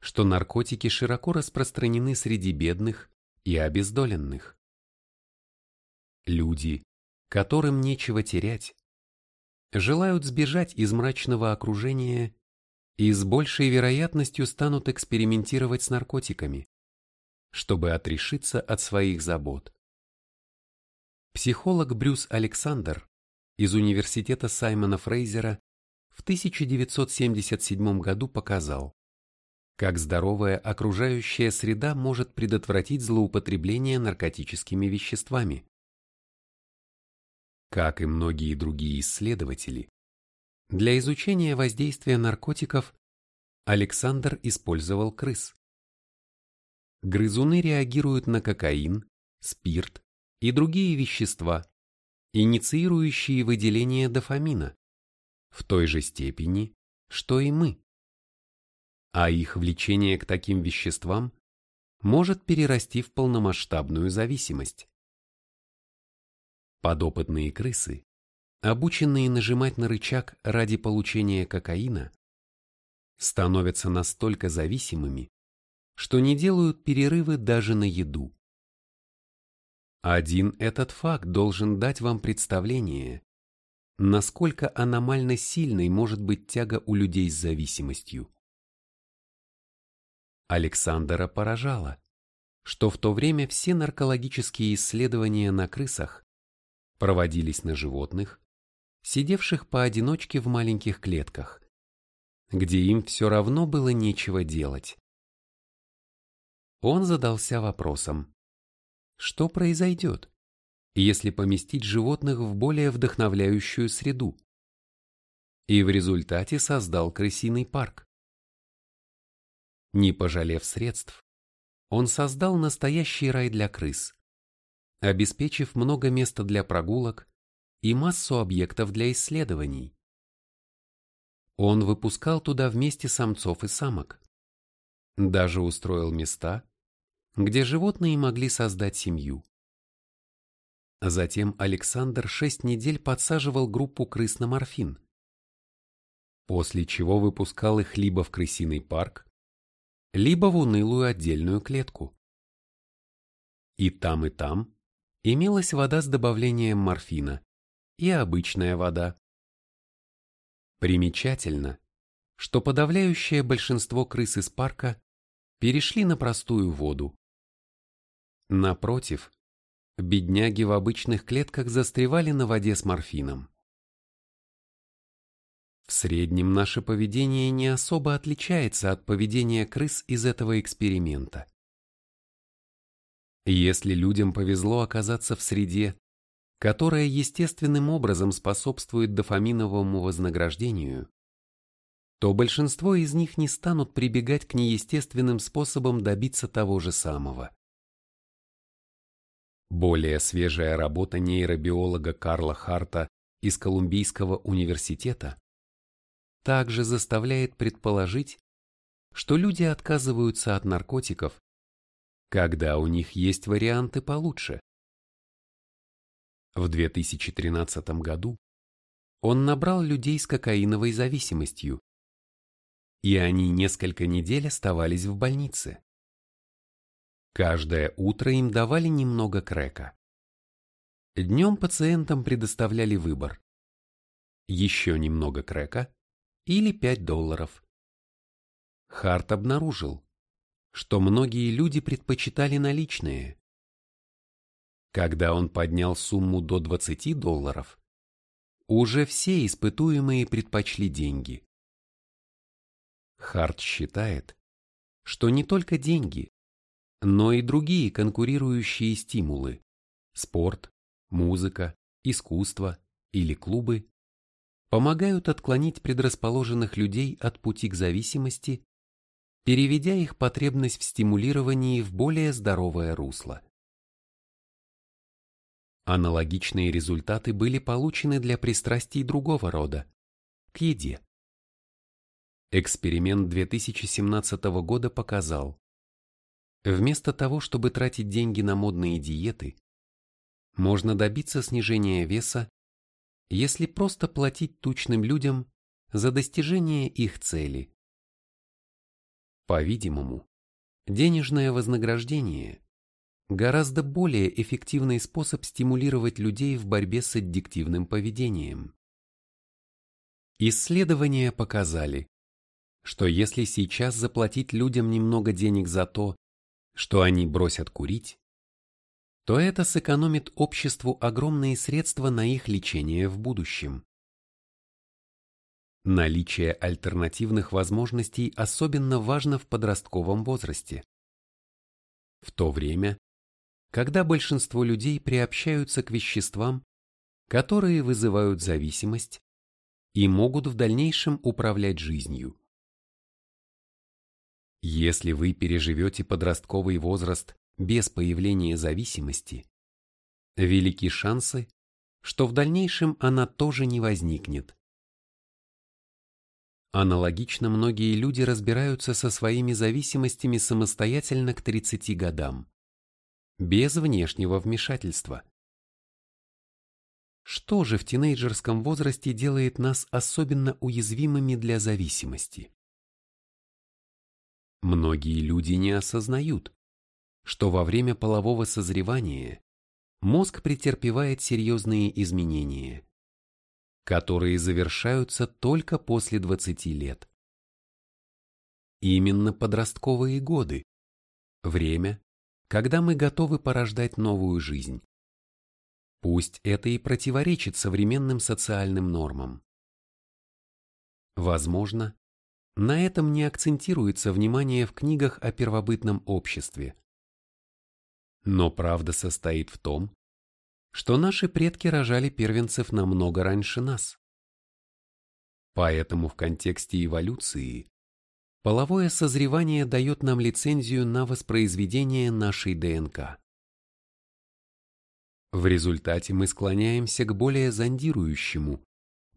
[SPEAKER 1] что наркотики широко распространены среди бедных и обездоленных. Люди, которым нечего терять, желают сбежать из мрачного окружения и с большей вероятностью станут экспериментировать с наркотиками, чтобы отрешиться от своих забот. Психолог Брюс Александр из университета Саймона Фрейзера в 1977 году показал, как здоровая окружающая среда может предотвратить злоупотребление наркотическими веществами. Как и многие другие исследователи, для изучения воздействия наркотиков Александр использовал крыс. Грызуны реагируют на кокаин, спирт и другие вещества, инициирующие выделение дофамина, в той же степени, что и мы а их влечение к таким веществам может перерасти в полномасштабную зависимость. Подопытные крысы, обученные нажимать на рычаг ради получения кокаина, становятся настолько зависимыми, что не делают перерывы даже на еду. Один этот факт должен дать вам представление, насколько аномально сильной может быть тяга у людей с зависимостью. Александра поражало, что в то время все наркологические исследования на крысах проводились на животных, сидевших поодиночке в маленьких клетках, где им все равно было нечего делать. Он задался вопросом, что произойдет, если поместить животных в более вдохновляющую среду? И в результате создал крысиный парк. Не пожалев средств, он создал настоящий рай для крыс, обеспечив много места для прогулок и массу объектов для исследований. Он выпускал туда вместе самцов и самок. Даже устроил места, где животные могли создать семью. Затем Александр шесть недель подсаживал группу крыс на морфин, после чего выпускал их либо в крысиный парк, либо в унылую отдельную клетку. И там, и там имелась вода с добавлением морфина и обычная вода. Примечательно, что подавляющее большинство крыс из парка перешли на простую воду. Напротив, бедняги в обычных клетках застревали на воде с морфином. В среднем наше поведение не особо отличается от поведения крыс из этого эксперимента. Если людям повезло оказаться в среде, которая естественным образом способствует дофаминовому вознаграждению, то большинство из них не станут прибегать к неестественным способам добиться того же самого. Более свежая работа нейробиолога Карла Харта из Колумбийского университета также заставляет предположить, что люди отказываются от наркотиков, когда у них есть варианты получше. В 2013 году он набрал людей с кокаиновой зависимостью, и они несколько недель оставались в больнице. Каждое утро им давали немного крека. Днем пациентам предоставляли выбор. Еще немного крека или 5 долларов. Харт обнаружил, что многие люди предпочитали наличные. Когда он поднял сумму до 20 долларов, уже все испытуемые предпочли деньги. Харт считает, что не только деньги, но и другие конкурирующие стимулы – спорт, музыка, искусство или клубы – помогают отклонить предрасположенных людей от пути к зависимости, переведя их потребность в стимулировании в более здоровое русло. Аналогичные результаты были получены для пристрастий другого рода – к еде. Эксперимент 2017 года показал, вместо того, чтобы тратить деньги на модные диеты, можно добиться снижения веса, если просто платить тучным людям за достижение их цели. По-видимому, денежное вознаграждение – гораздо более эффективный способ стимулировать людей в борьбе с аддиктивным поведением. Исследования показали, что если сейчас заплатить людям немного денег за то, что они бросят курить, то это сэкономит обществу огромные средства на их лечение в будущем. Наличие альтернативных возможностей особенно важно в подростковом возрасте. В то время, когда большинство людей приобщаются к веществам, которые вызывают зависимость и могут в дальнейшем управлять жизнью. Если вы переживете подростковый возраст без появления зависимости, велики шансы, что в дальнейшем она тоже не возникнет. Аналогично многие люди разбираются со своими зависимостями самостоятельно к 30 годам, без внешнего вмешательства. Что же в тинейджерском возрасте делает нас особенно уязвимыми для зависимости? Многие люди не осознают, что во время полового созревания мозг претерпевает серьезные изменения, которые завершаются только после 20 лет. Именно подростковые годы – время, когда мы готовы порождать новую жизнь. Пусть это и противоречит современным социальным нормам. Возможно, на этом не акцентируется внимание в книгах о первобытном обществе. Но правда состоит в том, что наши предки рожали первенцев намного раньше нас. Поэтому в контексте эволюции половое созревание дает нам лицензию на воспроизведение нашей ДНК. В результате мы склоняемся к более зондирующему,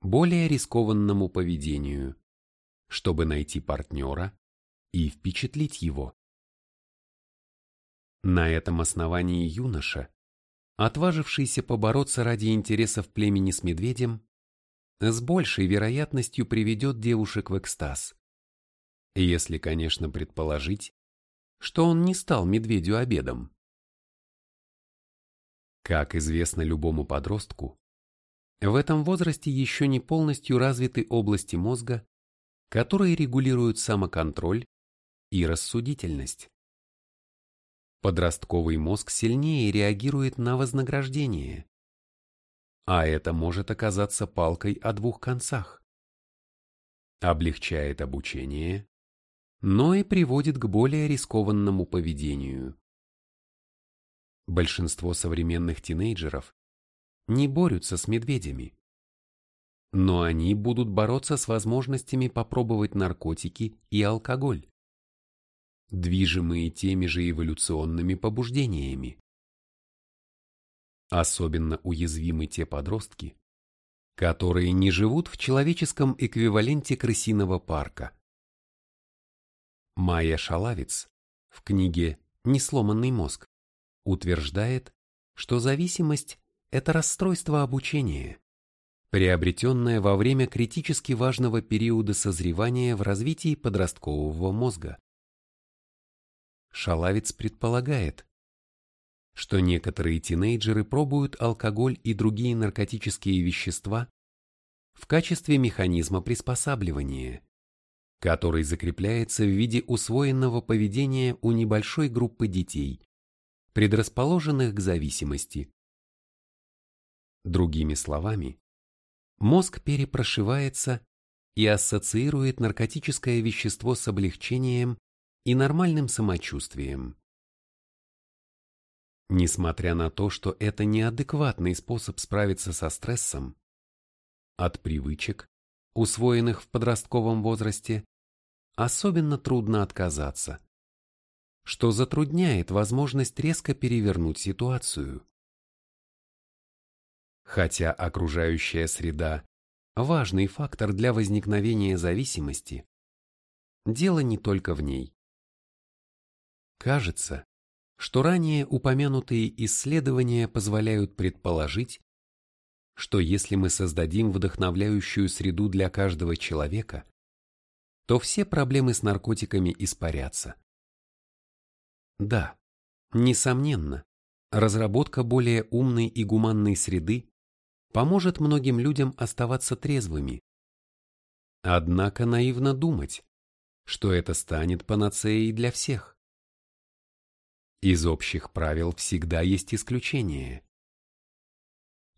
[SPEAKER 1] более рискованному поведению чтобы найти партнера и впечатлить его. На этом основании юноша, отважившийся побороться ради интересов племени с медведем, с большей вероятностью приведет девушек в экстаз. Если, конечно, предположить, что он не стал медведю обедом. Как известно любому подростку, в этом возрасте еще не полностью развиты области мозга, которые регулируют самоконтроль и рассудительность. Подростковый мозг сильнее реагирует на вознаграждение, а это может оказаться палкой о двух концах. Облегчает обучение, но и приводит к более рискованному поведению. Большинство современных тинейджеров не борются с медведями но они будут бороться с возможностями попробовать наркотики и алкоголь, движимые теми же эволюционными побуждениями. Особенно уязвимы те подростки, которые не живут в человеческом эквиваленте крысиного парка. Майя Шалавец в книге «Несломанный мозг» утверждает, что зависимость – это расстройство обучения, приобретенное во время критически важного периода созревания в развитии подросткового мозга. Шалавец предполагает, что некоторые тинейджеры пробуют алкоголь и другие наркотические вещества в качестве механизма приспосабливания, который закрепляется в виде усвоенного поведения у небольшой группы детей, предрасположенных к зависимости. Другими словами, мозг перепрошивается и ассоциирует наркотическое вещество с облегчением и нормальным самочувствием. Несмотря на то, что это неадекватный способ справиться со стрессом, от привычек, усвоенных в подростковом возрасте, особенно трудно отказаться, что затрудняет возможность резко перевернуть ситуацию. Хотя окружающая среда – важный фактор для возникновения зависимости, дело не только в ней. Кажется, что ранее упомянутые исследования позволяют предположить, что если мы создадим вдохновляющую среду для каждого человека, то все проблемы с наркотиками испарятся. Да, несомненно, разработка более умной и гуманной среды поможет многим людям оставаться трезвыми. Однако наивно думать, что это станет панацеей для всех. Из общих правил всегда есть исключения.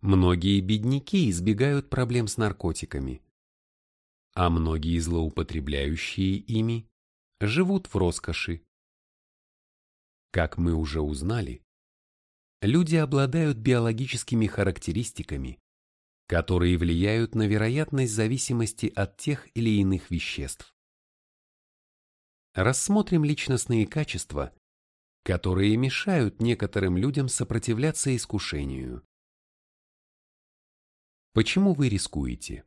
[SPEAKER 1] Многие бедняки избегают проблем с наркотиками, а многие злоупотребляющие ими живут в роскоши. Как мы уже узнали, люди обладают биологическими характеристиками, которые влияют на вероятность зависимости от тех или иных веществ. Рассмотрим личностные качества, которые мешают некоторым людям сопротивляться искушению. Почему вы рискуете?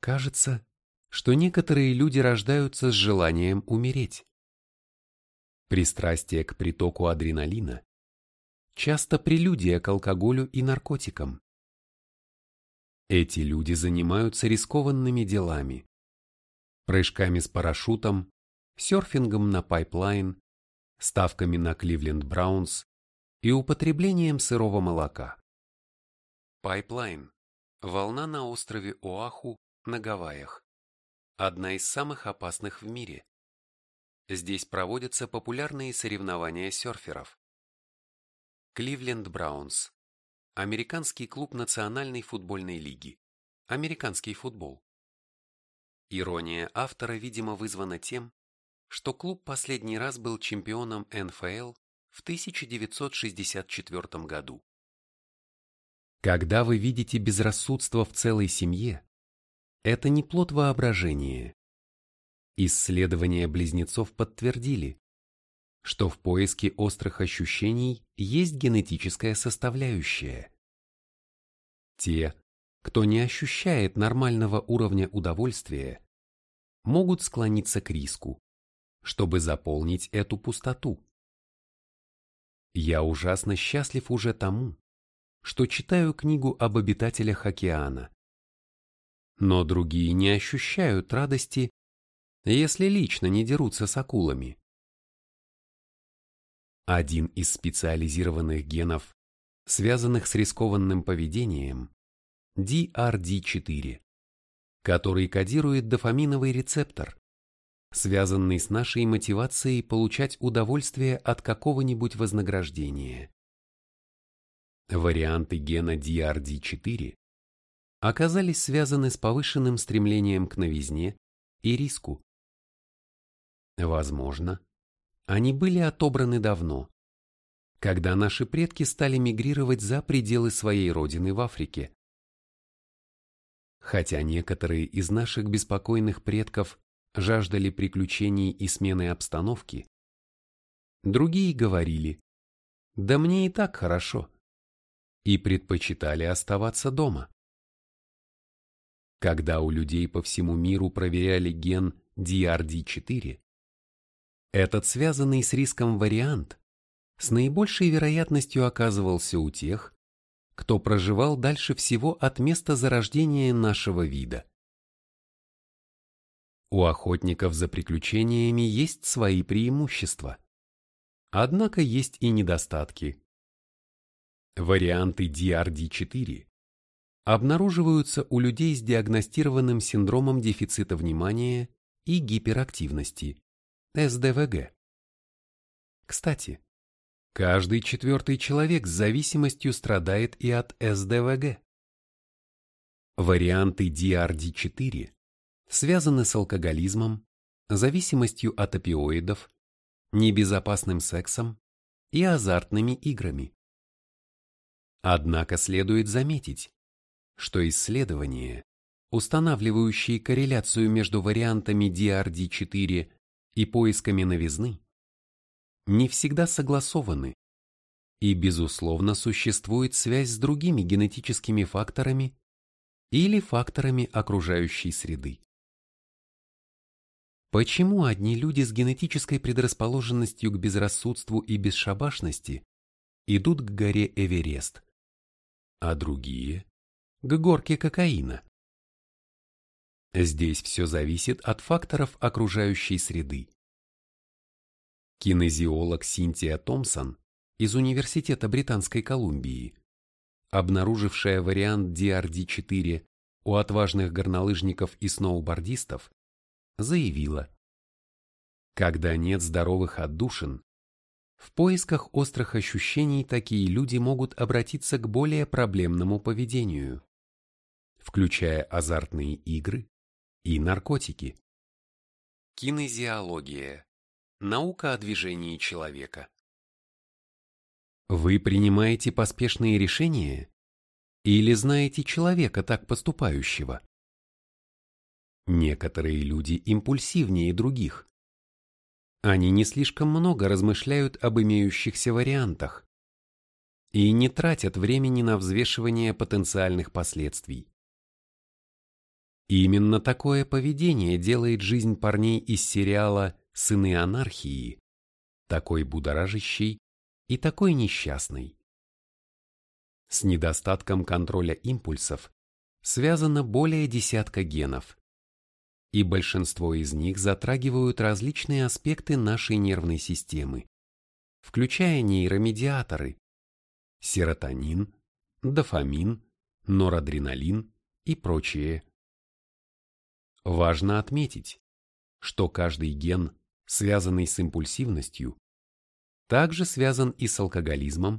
[SPEAKER 1] Кажется, что некоторые люди рождаются с желанием умереть. Пристрастие к притоку адреналина часто прелюдия к алкоголю и наркотикам. Эти люди занимаются рискованными делами. Прыжками с парашютом, серфингом на пайплайн, ставками на Кливленд Браунс и употреблением сырого молока. Пайплайн – волна на острове Оаху на Гавайях. Одна из самых опасных в мире. Здесь проводятся популярные соревнования серферов. Кливленд Браунс Американский клуб Национальной футбольной лиги. Американский футбол. Ирония автора, видимо, вызвана тем, что клуб последний раз был чемпионом НФЛ в 1964 году. Когда вы видите безрассудство в целой семье, это не плод воображения. Исследования близнецов подтвердили, что в поиске острых ощущений есть генетическая составляющая. Те, кто не ощущает нормального уровня удовольствия, могут склониться к риску, чтобы заполнить эту пустоту. Я ужасно счастлив уже тому, что читаю книгу об обитателях океана. Но другие не ощущают радости, если лично не дерутся с акулами. Один из специализированных генов, связанных с рискованным поведением, DRD4, который кодирует дофаминовый рецептор, связанный с нашей мотивацией получать удовольствие от какого-нибудь вознаграждения. Варианты гена DRD4 оказались связаны с повышенным стремлением к новизне и риску. Возможно, они были отобраны давно, когда наши предки стали мигрировать за пределы своей родины в Африке. Хотя некоторые из наших беспокойных предков жаждали приключений и смены обстановки, другие говорили, да мне и так хорошо, и предпочитали оставаться дома. Когда у людей по всему миру проверяли ген DRD4, этот связанный с риском вариант с наибольшей вероятностью оказывался у тех, кто проживал дальше всего от места зарождения нашего вида. У охотников за приключениями есть свои преимущества. Однако есть и недостатки. Варианты DRD4 обнаруживаются у людей с диагностированным синдромом дефицита внимания и гиперактивности. СДВГ. Кстати, каждый четвертый человек с зависимостью страдает и от СДВГ. Варианты DRD4 связаны с алкоголизмом, зависимостью от опиоидов, небезопасным сексом и азартными играми. Однако следует заметить, что исследования, устанавливающие корреляцию между вариантами DRD4 и поисками новизны, не всегда согласованы, и, безусловно, существует связь с другими генетическими факторами или факторами окружающей среды. Почему одни люди с генетической предрасположенностью к безрассудству и бесшабашности идут к горе Эверест, а другие – к горке кокаина? Здесь все зависит от факторов окружающей среды. Кинезиолог Синтия Томпсон из Университета Британской Колумбии, обнаружившая вариант DRD4 у отважных горнолыжников и сноубордистов, заявила, когда нет здоровых отдушин, в поисках острых ощущений такие люди могут обратиться к более проблемному поведению, включая азартные игры и наркотики. Кинезиология. Наука о движении человека. Вы принимаете поспешные решения или знаете человека так поступающего? Некоторые люди импульсивнее других. Они не слишком много размышляют об имеющихся вариантах и не тратят времени на взвешивание потенциальных последствий. Именно такое поведение делает жизнь парней из сериала «Сыны анархии» такой будоражащей и такой несчастной. С недостатком контроля импульсов связано более десятка генов, и большинство из них затрагивают различные аспекты нашей нервной системы, включая нейромедиаторы, серотонин, дофамин, норадреналин и прочее. Важно отметить, что каждый ген, связанный с импульсивностью, также связан и с алкоголизмом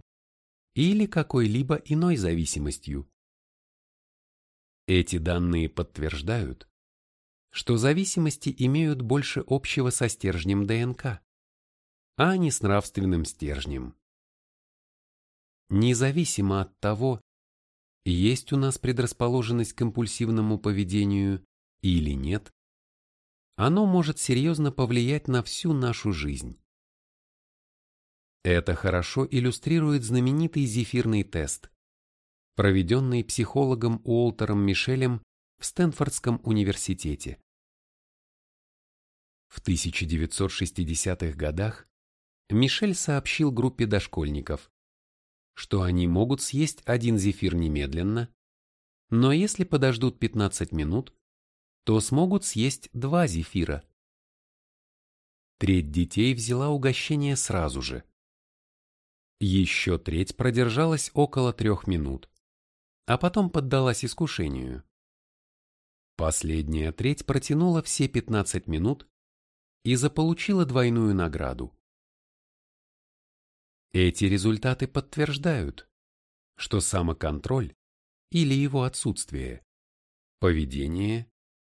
[SPEAKER 1] или какой-либо иной зависимостью. Эти данные подтверждают, что зависимости имеют больше общего со стержнем ДНК, а не с нравственным стержнем. Независимо от того, есть у нас предрасположенность к компульсивному поведению или нет, оно может серьезно повлиять на всю нашу жизнь. Это хорошо иллюстрирует знаменитый зефирный тест, проведенный психологом Уолтером Мишелем в Стэнфордском университете. В 1960-х годах Мишель сообщил группе дошкольников, что они могут съесть один зефир немедленно, но если подождут 15 минут, то смогут съесть два зефира. Треть детей взяла угощение сразу же. Еще треть продержалась около трех минут, а потом поддалась искушению. Последняя треть протянула все 15 минут и заполучила двойную награду. Эти результаты подтверждают, что самоконтроль или его отсутствие – поведение,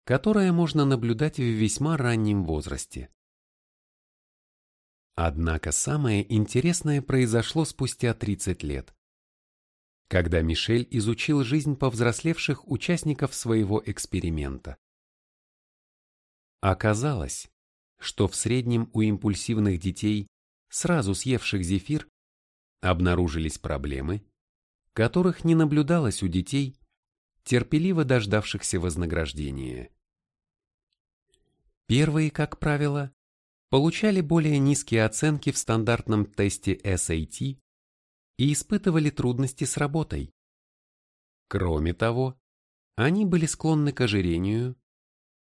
[SPEAKER 1] которое можно наблюдать в весьма раннем возрасте. Однако самое интересное произошло спустя 30 лет, когда Мишель изучил жизнь повзрослевших участников своего эксперимента. Оказалось, что в среднем у импульсивных детей, сразу съевших зефир, обнаружились проблемы, которых не наблюдалось у детей, терпеливо дождавшихся вознаграждения. Первые, как правило, получали более низкие оценки в стандартном тесте SAT и испытывали трудности с работой. Кроме того, они были склонны к ожирению,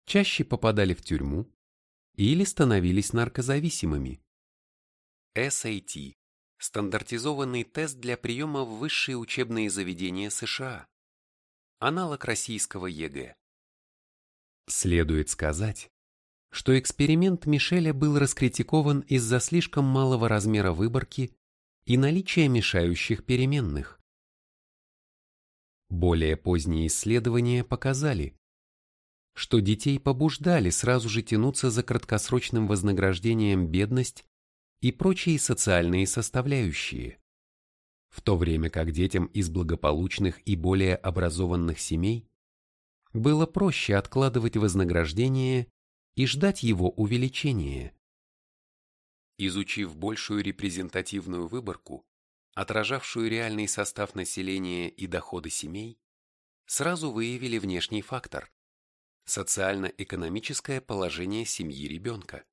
[SPEAKER 1] чаще попадали в тюрьму или становились наркозависимыми. SAT – стандартизованный тест для приема в высшие учебные заведения США, аналог российского ЕГЭ. Следует сказать, что эксперимент Мишеля был раскритикован из-за слишком малого размера выборки и наличия мешающих переменных. Более поздние исследования показали, что детей побуждали сразу же тянуться за краткосрочным вознаграждением бедность и прочие социальные составляющие, в то время как детям из благополучных и более образованных семей было проще откладывать вознаграждение и ждать его увеличения. Изучив большую репрезентативную выборку, отражавшую реальный состав населения и доходы семей, сразу выявили внешний фактор – социально-экономическое положение семьи ребенка.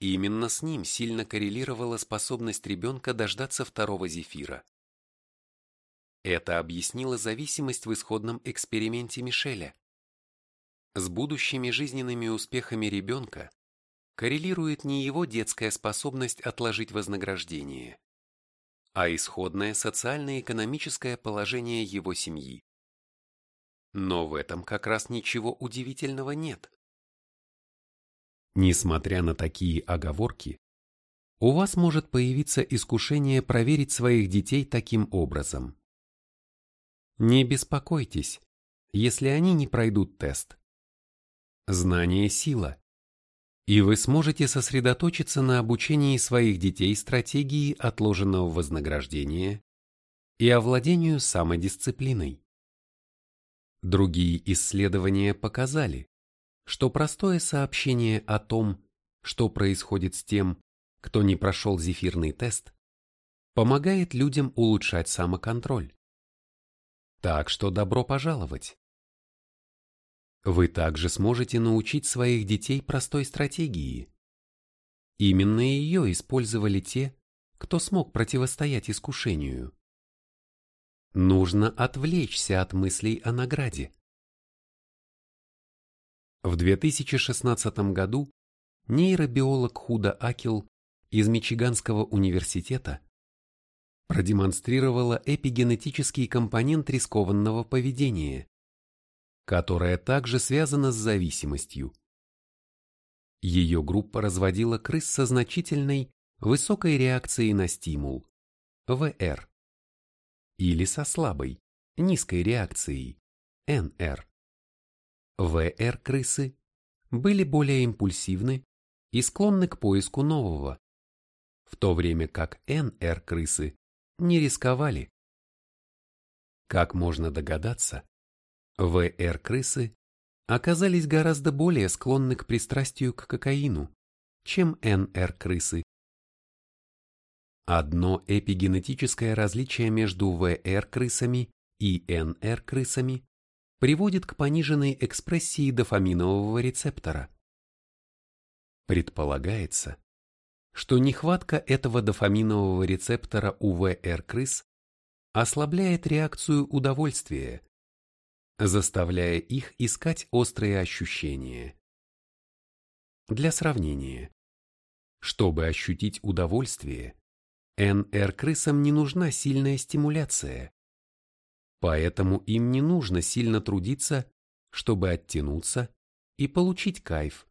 [SPEAKER 1] Именно с ним сильно коррелировала способность ребенка дождаться второго зефира. Это объяснило зависимость в исходном эксперименте Мишеля. С будущими жизненными успехами ребенка коррелирует не его детская способность отложить вознаграждение, а исходное социально-экономическое положение его семьи. Но в этом как раз ничего удивительного нет. Несмотря на такие оговорки, у вас может появиться искушение проверить своих детей таким образом. Не беспокойтесь, если они не пройдут тест. Знание – сила, и вы сможете сосредоточиться на обучении своих детей стратегии отложенного вознаграждения и овладению самодисциплиной. Другие исследования показали, что простое сообщение о том, что происходит с тем, кто не прошел зефирный тест, помогает людям улучшать самоконтроль. Так что добро пожаловать! Вы также сможете научить своих детей простой стратегии. Именно ее использовали те, кто смог противостоять искушению. Нужно отвлечься от мыслей о награде. В 2016 году нейробиолог Худа Акил из Мичиганского университета продемонстрировала эпигенетический компонент рискованного поведения, которая также связана с зависимостью. Ее группа разводила крыс со значительной, высокой реакцией на стимул, ВР, или со слабой, низкой реакцией, НР. ВР-крысы были более импульсивны и склонны к поиску нового, в то время как НР-крысы не рисковали. Как можно догадаться, ВР-крысы оказались гораздо более склонны к пристрастию к кокаину, чем НР-крысы. Одно эпигенетическое различие между ВР-крысами и НР-крысами приводит к пониженной экспрессии дофаминового рецептора. Предполагается, что нехватка этого дофаминового рецептора у ВР-крыс ослабляет реакцию удовольствия, заставляя их искать острые ощущения. Для сравнения, чтобы ощутить удовольствие, НР-крысам не нужна сильная стимуляция, поэтому им не нужно сильно трудиться, чтобы оттянуться и получить кайф.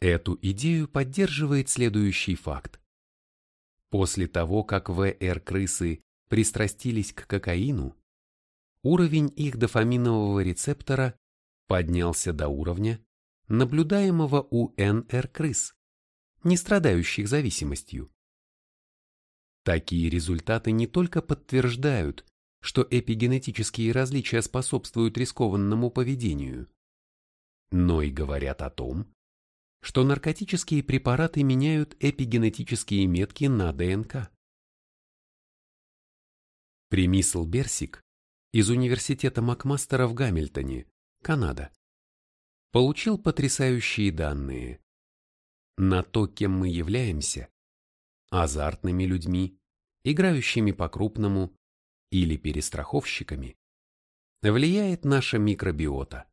[SPEAKER 1] Эту идею поддерживает следующий факт. После того, как ВР-крысы пристрастились к кокаину, уровень их дофаминового рецептора поднялся до уровня, наблюдаемого у НР-крыс, не страдающих зависимостью. Такие результаты не только подтверждают, что эпигенетические различия способствуют рискованному поведению, но и говорят о том, что наркотические препараты меняют эпигенетические метки на ДНК. Примисл Берсик из Университета Макмастера в Гамильтоне, Канада. Получил потрясающие данные. На то, кем мы являемся, азартными людьми, играющими по-крупному или перестраховщиками, влияет наша микробиота.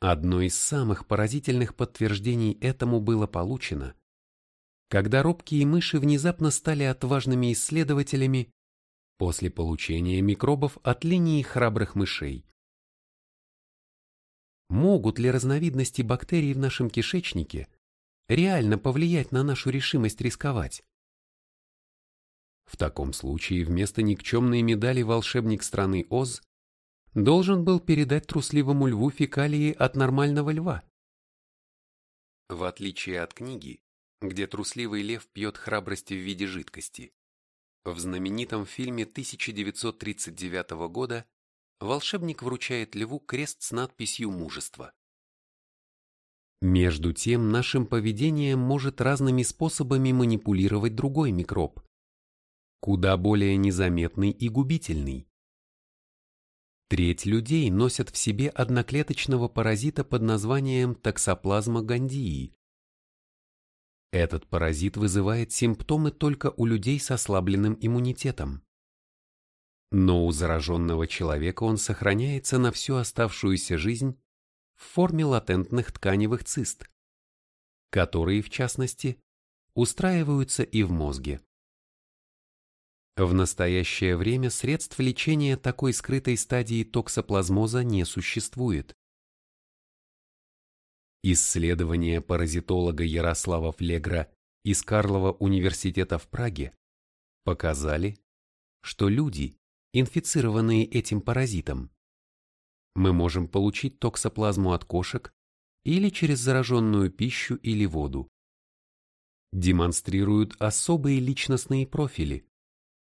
[SPEAKER 1] Одно из самых поразительных подтверждений этому было получено, когда робкие мыши внезапно стали отважными исследователями после получения микробов от линии храбрых мышей. Могут ли разновидности бактерий в нашем кишечнике реально повлиять на нашу решимость рисковать? В таком случае вместо никчемной медали волшебник страны Оз должен был передать трусливому льву фекалии от нормального льва. В отличие от книги, где трусливый лев пьет храбрости в виде жидкости, в знаменитом фильме 1939 года волшебник вручает льву крест с надписью «Мужество». Между тем, нашим поведением может разными способами манипулировать другой микроб, куда более незаметный и губительный. Треть людей носят в себе одноклеточного паразита под названием токсоплазма гандии. Этот паразит вызывает симптомы только у людей с ослабленным иммунитетом. Но у зараженного человека он сохраняется на всю оставшуюся жизнь в форме латентных тканевых цист, которые, в частности, устраиваются и в мозге. В настоящее время средств лечения такой скрытой стадии токсоплазмоза не существует. Исследования паразитолога Ярослава Флегра из Карлова университета в Праге показали, что люди, инфицированные этим паразитом, мы можем получить токсоплазму от кошек или через зараженную пищу или воду. Демонстрируют особые личностные профили,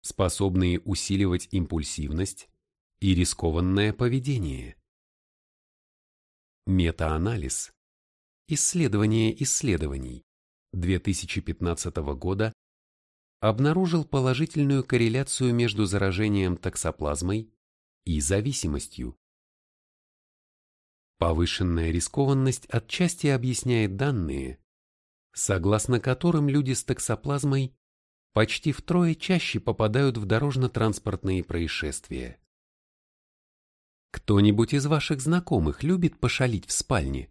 [SPEAKER 1] способные усиливать импульсивность и рискованное поведение. Метаанализ Исследование исследований 2015 года обнаружил положительную корреляцию между заражением токсоплазмой и зависимостью. Повышенная рискованность отчасти объясняет данные, согласно которым люди с токсоплазмой почти втрое чаще попадают в дорожно-транспортные происшествия. Кто-нибудь из ваших знакомых любит пошалить в спальне?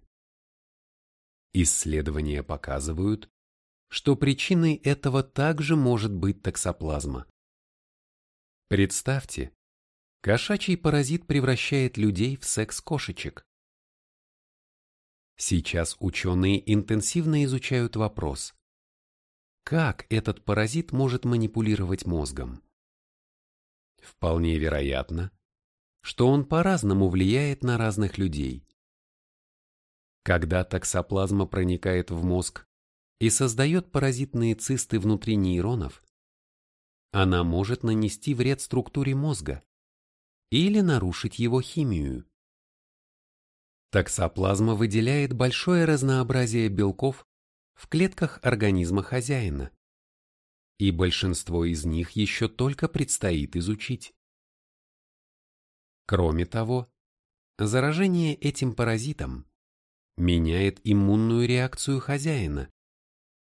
[SPEAKER 1] Исследования показывают, что причиной этого также может быть токсоплазма. Представьте, кошачий паразит превращает людей в секс-кошечек. Сейчас ученые интенсивно изучают вопрос, как этот паразит может манипулировать мозгом. Вполне вероятно, что он по-разному влияет на разных людей. Когда токсоплазма проникает в мозг и создает паразитные цисты внутри нейронов, она может нанести вред структуре мозга или нарушить его химию. Токсоплазма выделяет большое разнообразие белков в клетках организма хозяина. И большинство из них еще только предстоит изучить. Кроме того, заражение этим паразитом меняет иммунную реакцию хозяина,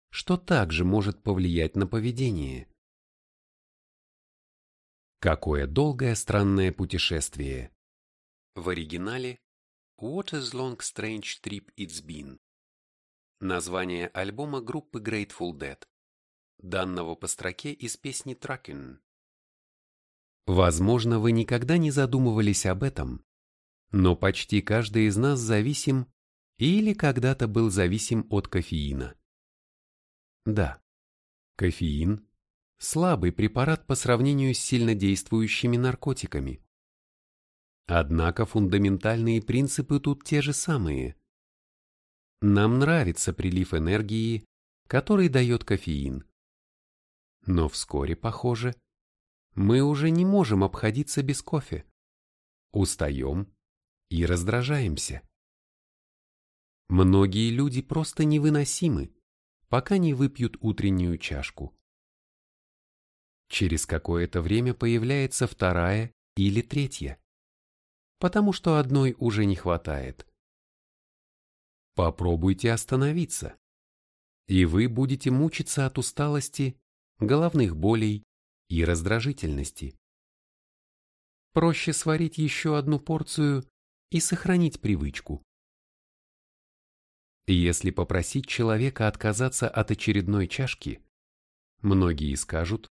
[SPEAKER 1] что также может повлиять на поведение. Какое долгое странное путешествие. В оригинале What a long strange trip it's been. Название альбома группы Grateful Dead, данного по строке из песни Truckin'. Возможно, вы никогда не задумывались об этом, но почти каждый из нас зависим или когда-то был зависим от кофеина. Да, кофеин – слабый препарат по сравнению с сильнодействующими наркотиками. Однако фундаментальные принципы тут те же самые – нам нравится прилив энергии, который дает кофеин. Но вскоре, похоже, мы уже не можем обходиться без кофе. Устаем и раздражаемся. Многие люди просто невыносимы, пока не выпьют утреннюю чашку. Через какое-то время появляется вторая или третья, потому что одной уже не хватает. Попробуйте остановиться. И вы будете мучиться от усталости, головных болей и раздражительности. Проще сварить еще одну порцию и сохранить привычку. Если попросить человека отказаться от очередной чашки, многие скажут,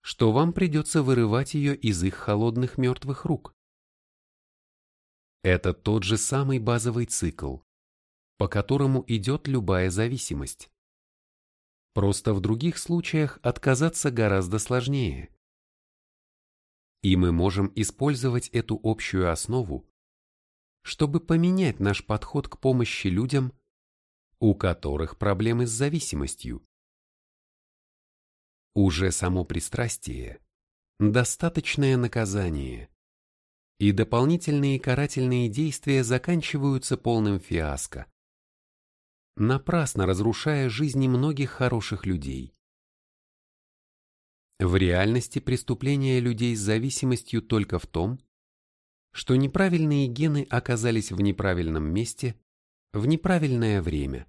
[SPEAKER 1] что вам придется вырывать ее из их холодных мертвых рук. Это тот же самый базовый цикл, по которому идет любая зависимость. Просто в других случаях отказаться гораздо сложнее. И мы можем использовать эту общую основу, чтобы поменять наш подход к помощи людям, у которых проблемы с зависимостью. Уже само пристрастие – достаточное наказание, и дополнительные карательные действия заканчиваются полным фиаско напрасно разрушая жизни многих хороших людей. В реальности преступления людей с зависимостью только в том, что неправильные гены оказались в неправильном месте в неправильное время.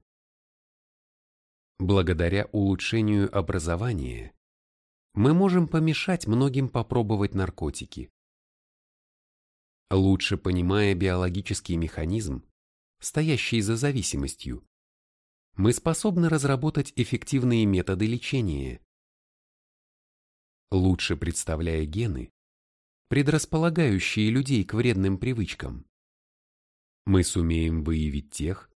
[SPEAKER 1] Благодаря улучшению образования мы можем помешать многим попробовать наркотики. Лучше понимая биологический механизм, стоящий за зависимостью, мы способны разработать эффективные методы лечения. Лучше представляя гены, предрасполагающие людей к вредным привычкам, мы сумеем выявить тех,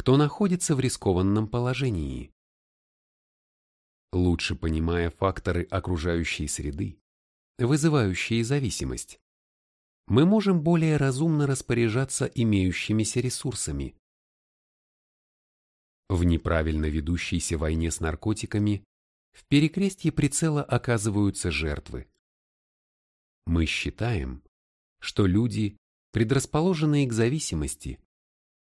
[SPEAKER 1] кто находится в рискованном положении. Лучше понимая факторы окружающей среды, вызывающие зависимость, мы можем более разумно распоряжаться имеющимися ресурсами. В неправильно ведущейся войне с наркотиками в перекрестье прицела оказываются жертвы. Мы считаем, что люди, предрасположенные к зависимости,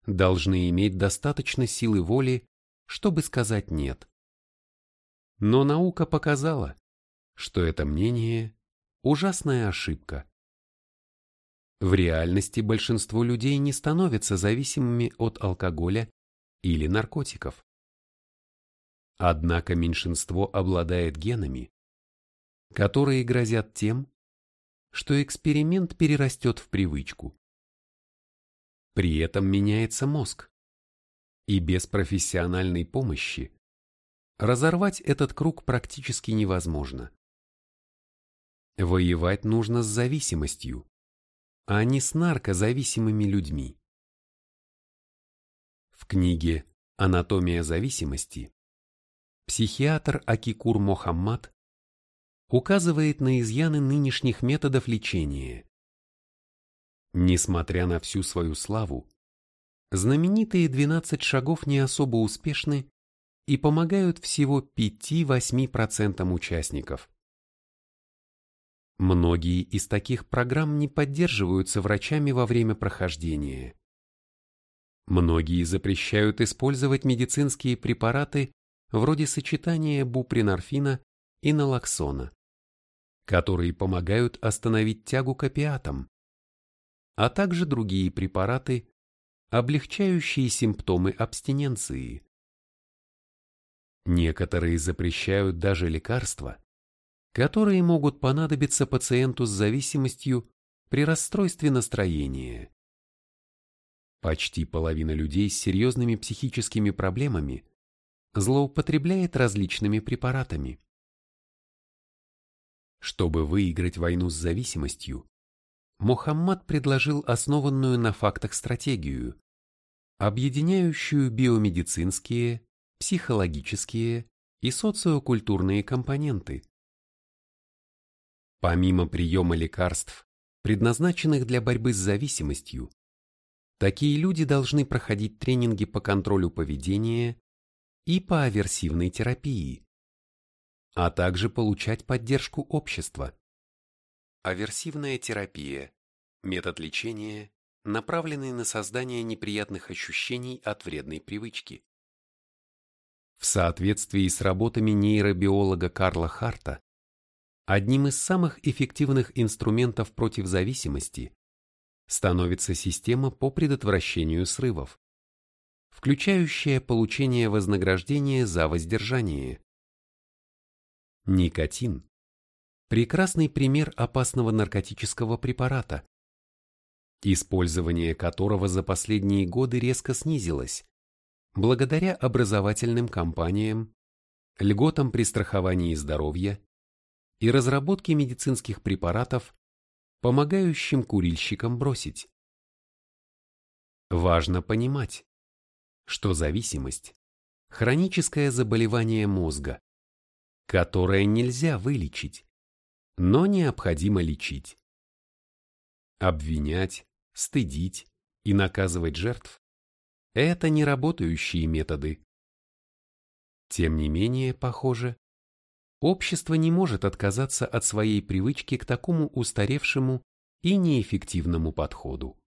[SPEAKER 1] должны иметь достаточно силы воли, чтобы сказать «нет». Но наука показала, что это мнение – ужасная ошибка. В реальности большинство людей не становятся зависимыми от алкоголя или наркотиков. Однако меньшинство обладает генами, которые грозят тем, что эксперимент перерастет в привычку. При этом меняется мозг, и без профессиональной помощи разорвать этот круг практически невозможно. Воевать нужно с зависимостью, а не с наркозависимыми людьми. В книге «Анатомия зависимости» психиатр Акикур Мохаммад указывает на изъяны нынешних методов лечения. Несмотря на всю свою славу, знаменитые 12 шагов не особо успешны и помогают всего 5-8% участников. Многие из таких программ не поддерживаются врачами во время прохождения. Многие запрещают использовать медицинские препараты вроде сочетания бупринорфина и налоксона, которые помогают остановить тягу к опиатам, а также другие препараты, облегчающие симптомы абстиненции. Некоторые запрещают даже лекарства, которые могут понадобиться пациенту с зависимостью при расстройстве настроения. Почти половина людей с серьезными психическими проблемами злоупотребляет различными препаратами. Чтобы выиграть войну с зависимостью, Мухаммад предложил основанную на фактах стратегию, объединяющую биомедицинские, психологические и социокультурные компоненты. Помимо приема лекарств, предназначенных для борьбы с зависимостью, Такие люди должны проходить тренинги по контролю поведения и по аверсивной терапии, а также получать поддержку общества. Аверсивная терапия – метод лечения, направленный на создание неприятных ощущений от вредной привычки. В соответствии с работами нейробиолога Карла Харта, одним из самых эффективных инструментов против зависимости становится система по предотвращению срывов, включающая получение вознаграждения за воздержание. Никотин – прекрасный пример опасного наркотического препарата, использование которого за последние годы резко снизилось, благодаря образовательным кампаниям, льготам при страховании здоровья и разработке медицинских препаратов помогающим курильщикам бросить. Важно понимать, что зависимость, хроническое заболевание мозга, которое нельзя вылечить, но необходимо лечить. Обвинять, стыдить и наказывать жертв – это не работающие методы. Тем не менее, похоже, общество не может отказаться от своей привычки к такому устаревшему и неэффективному подходу.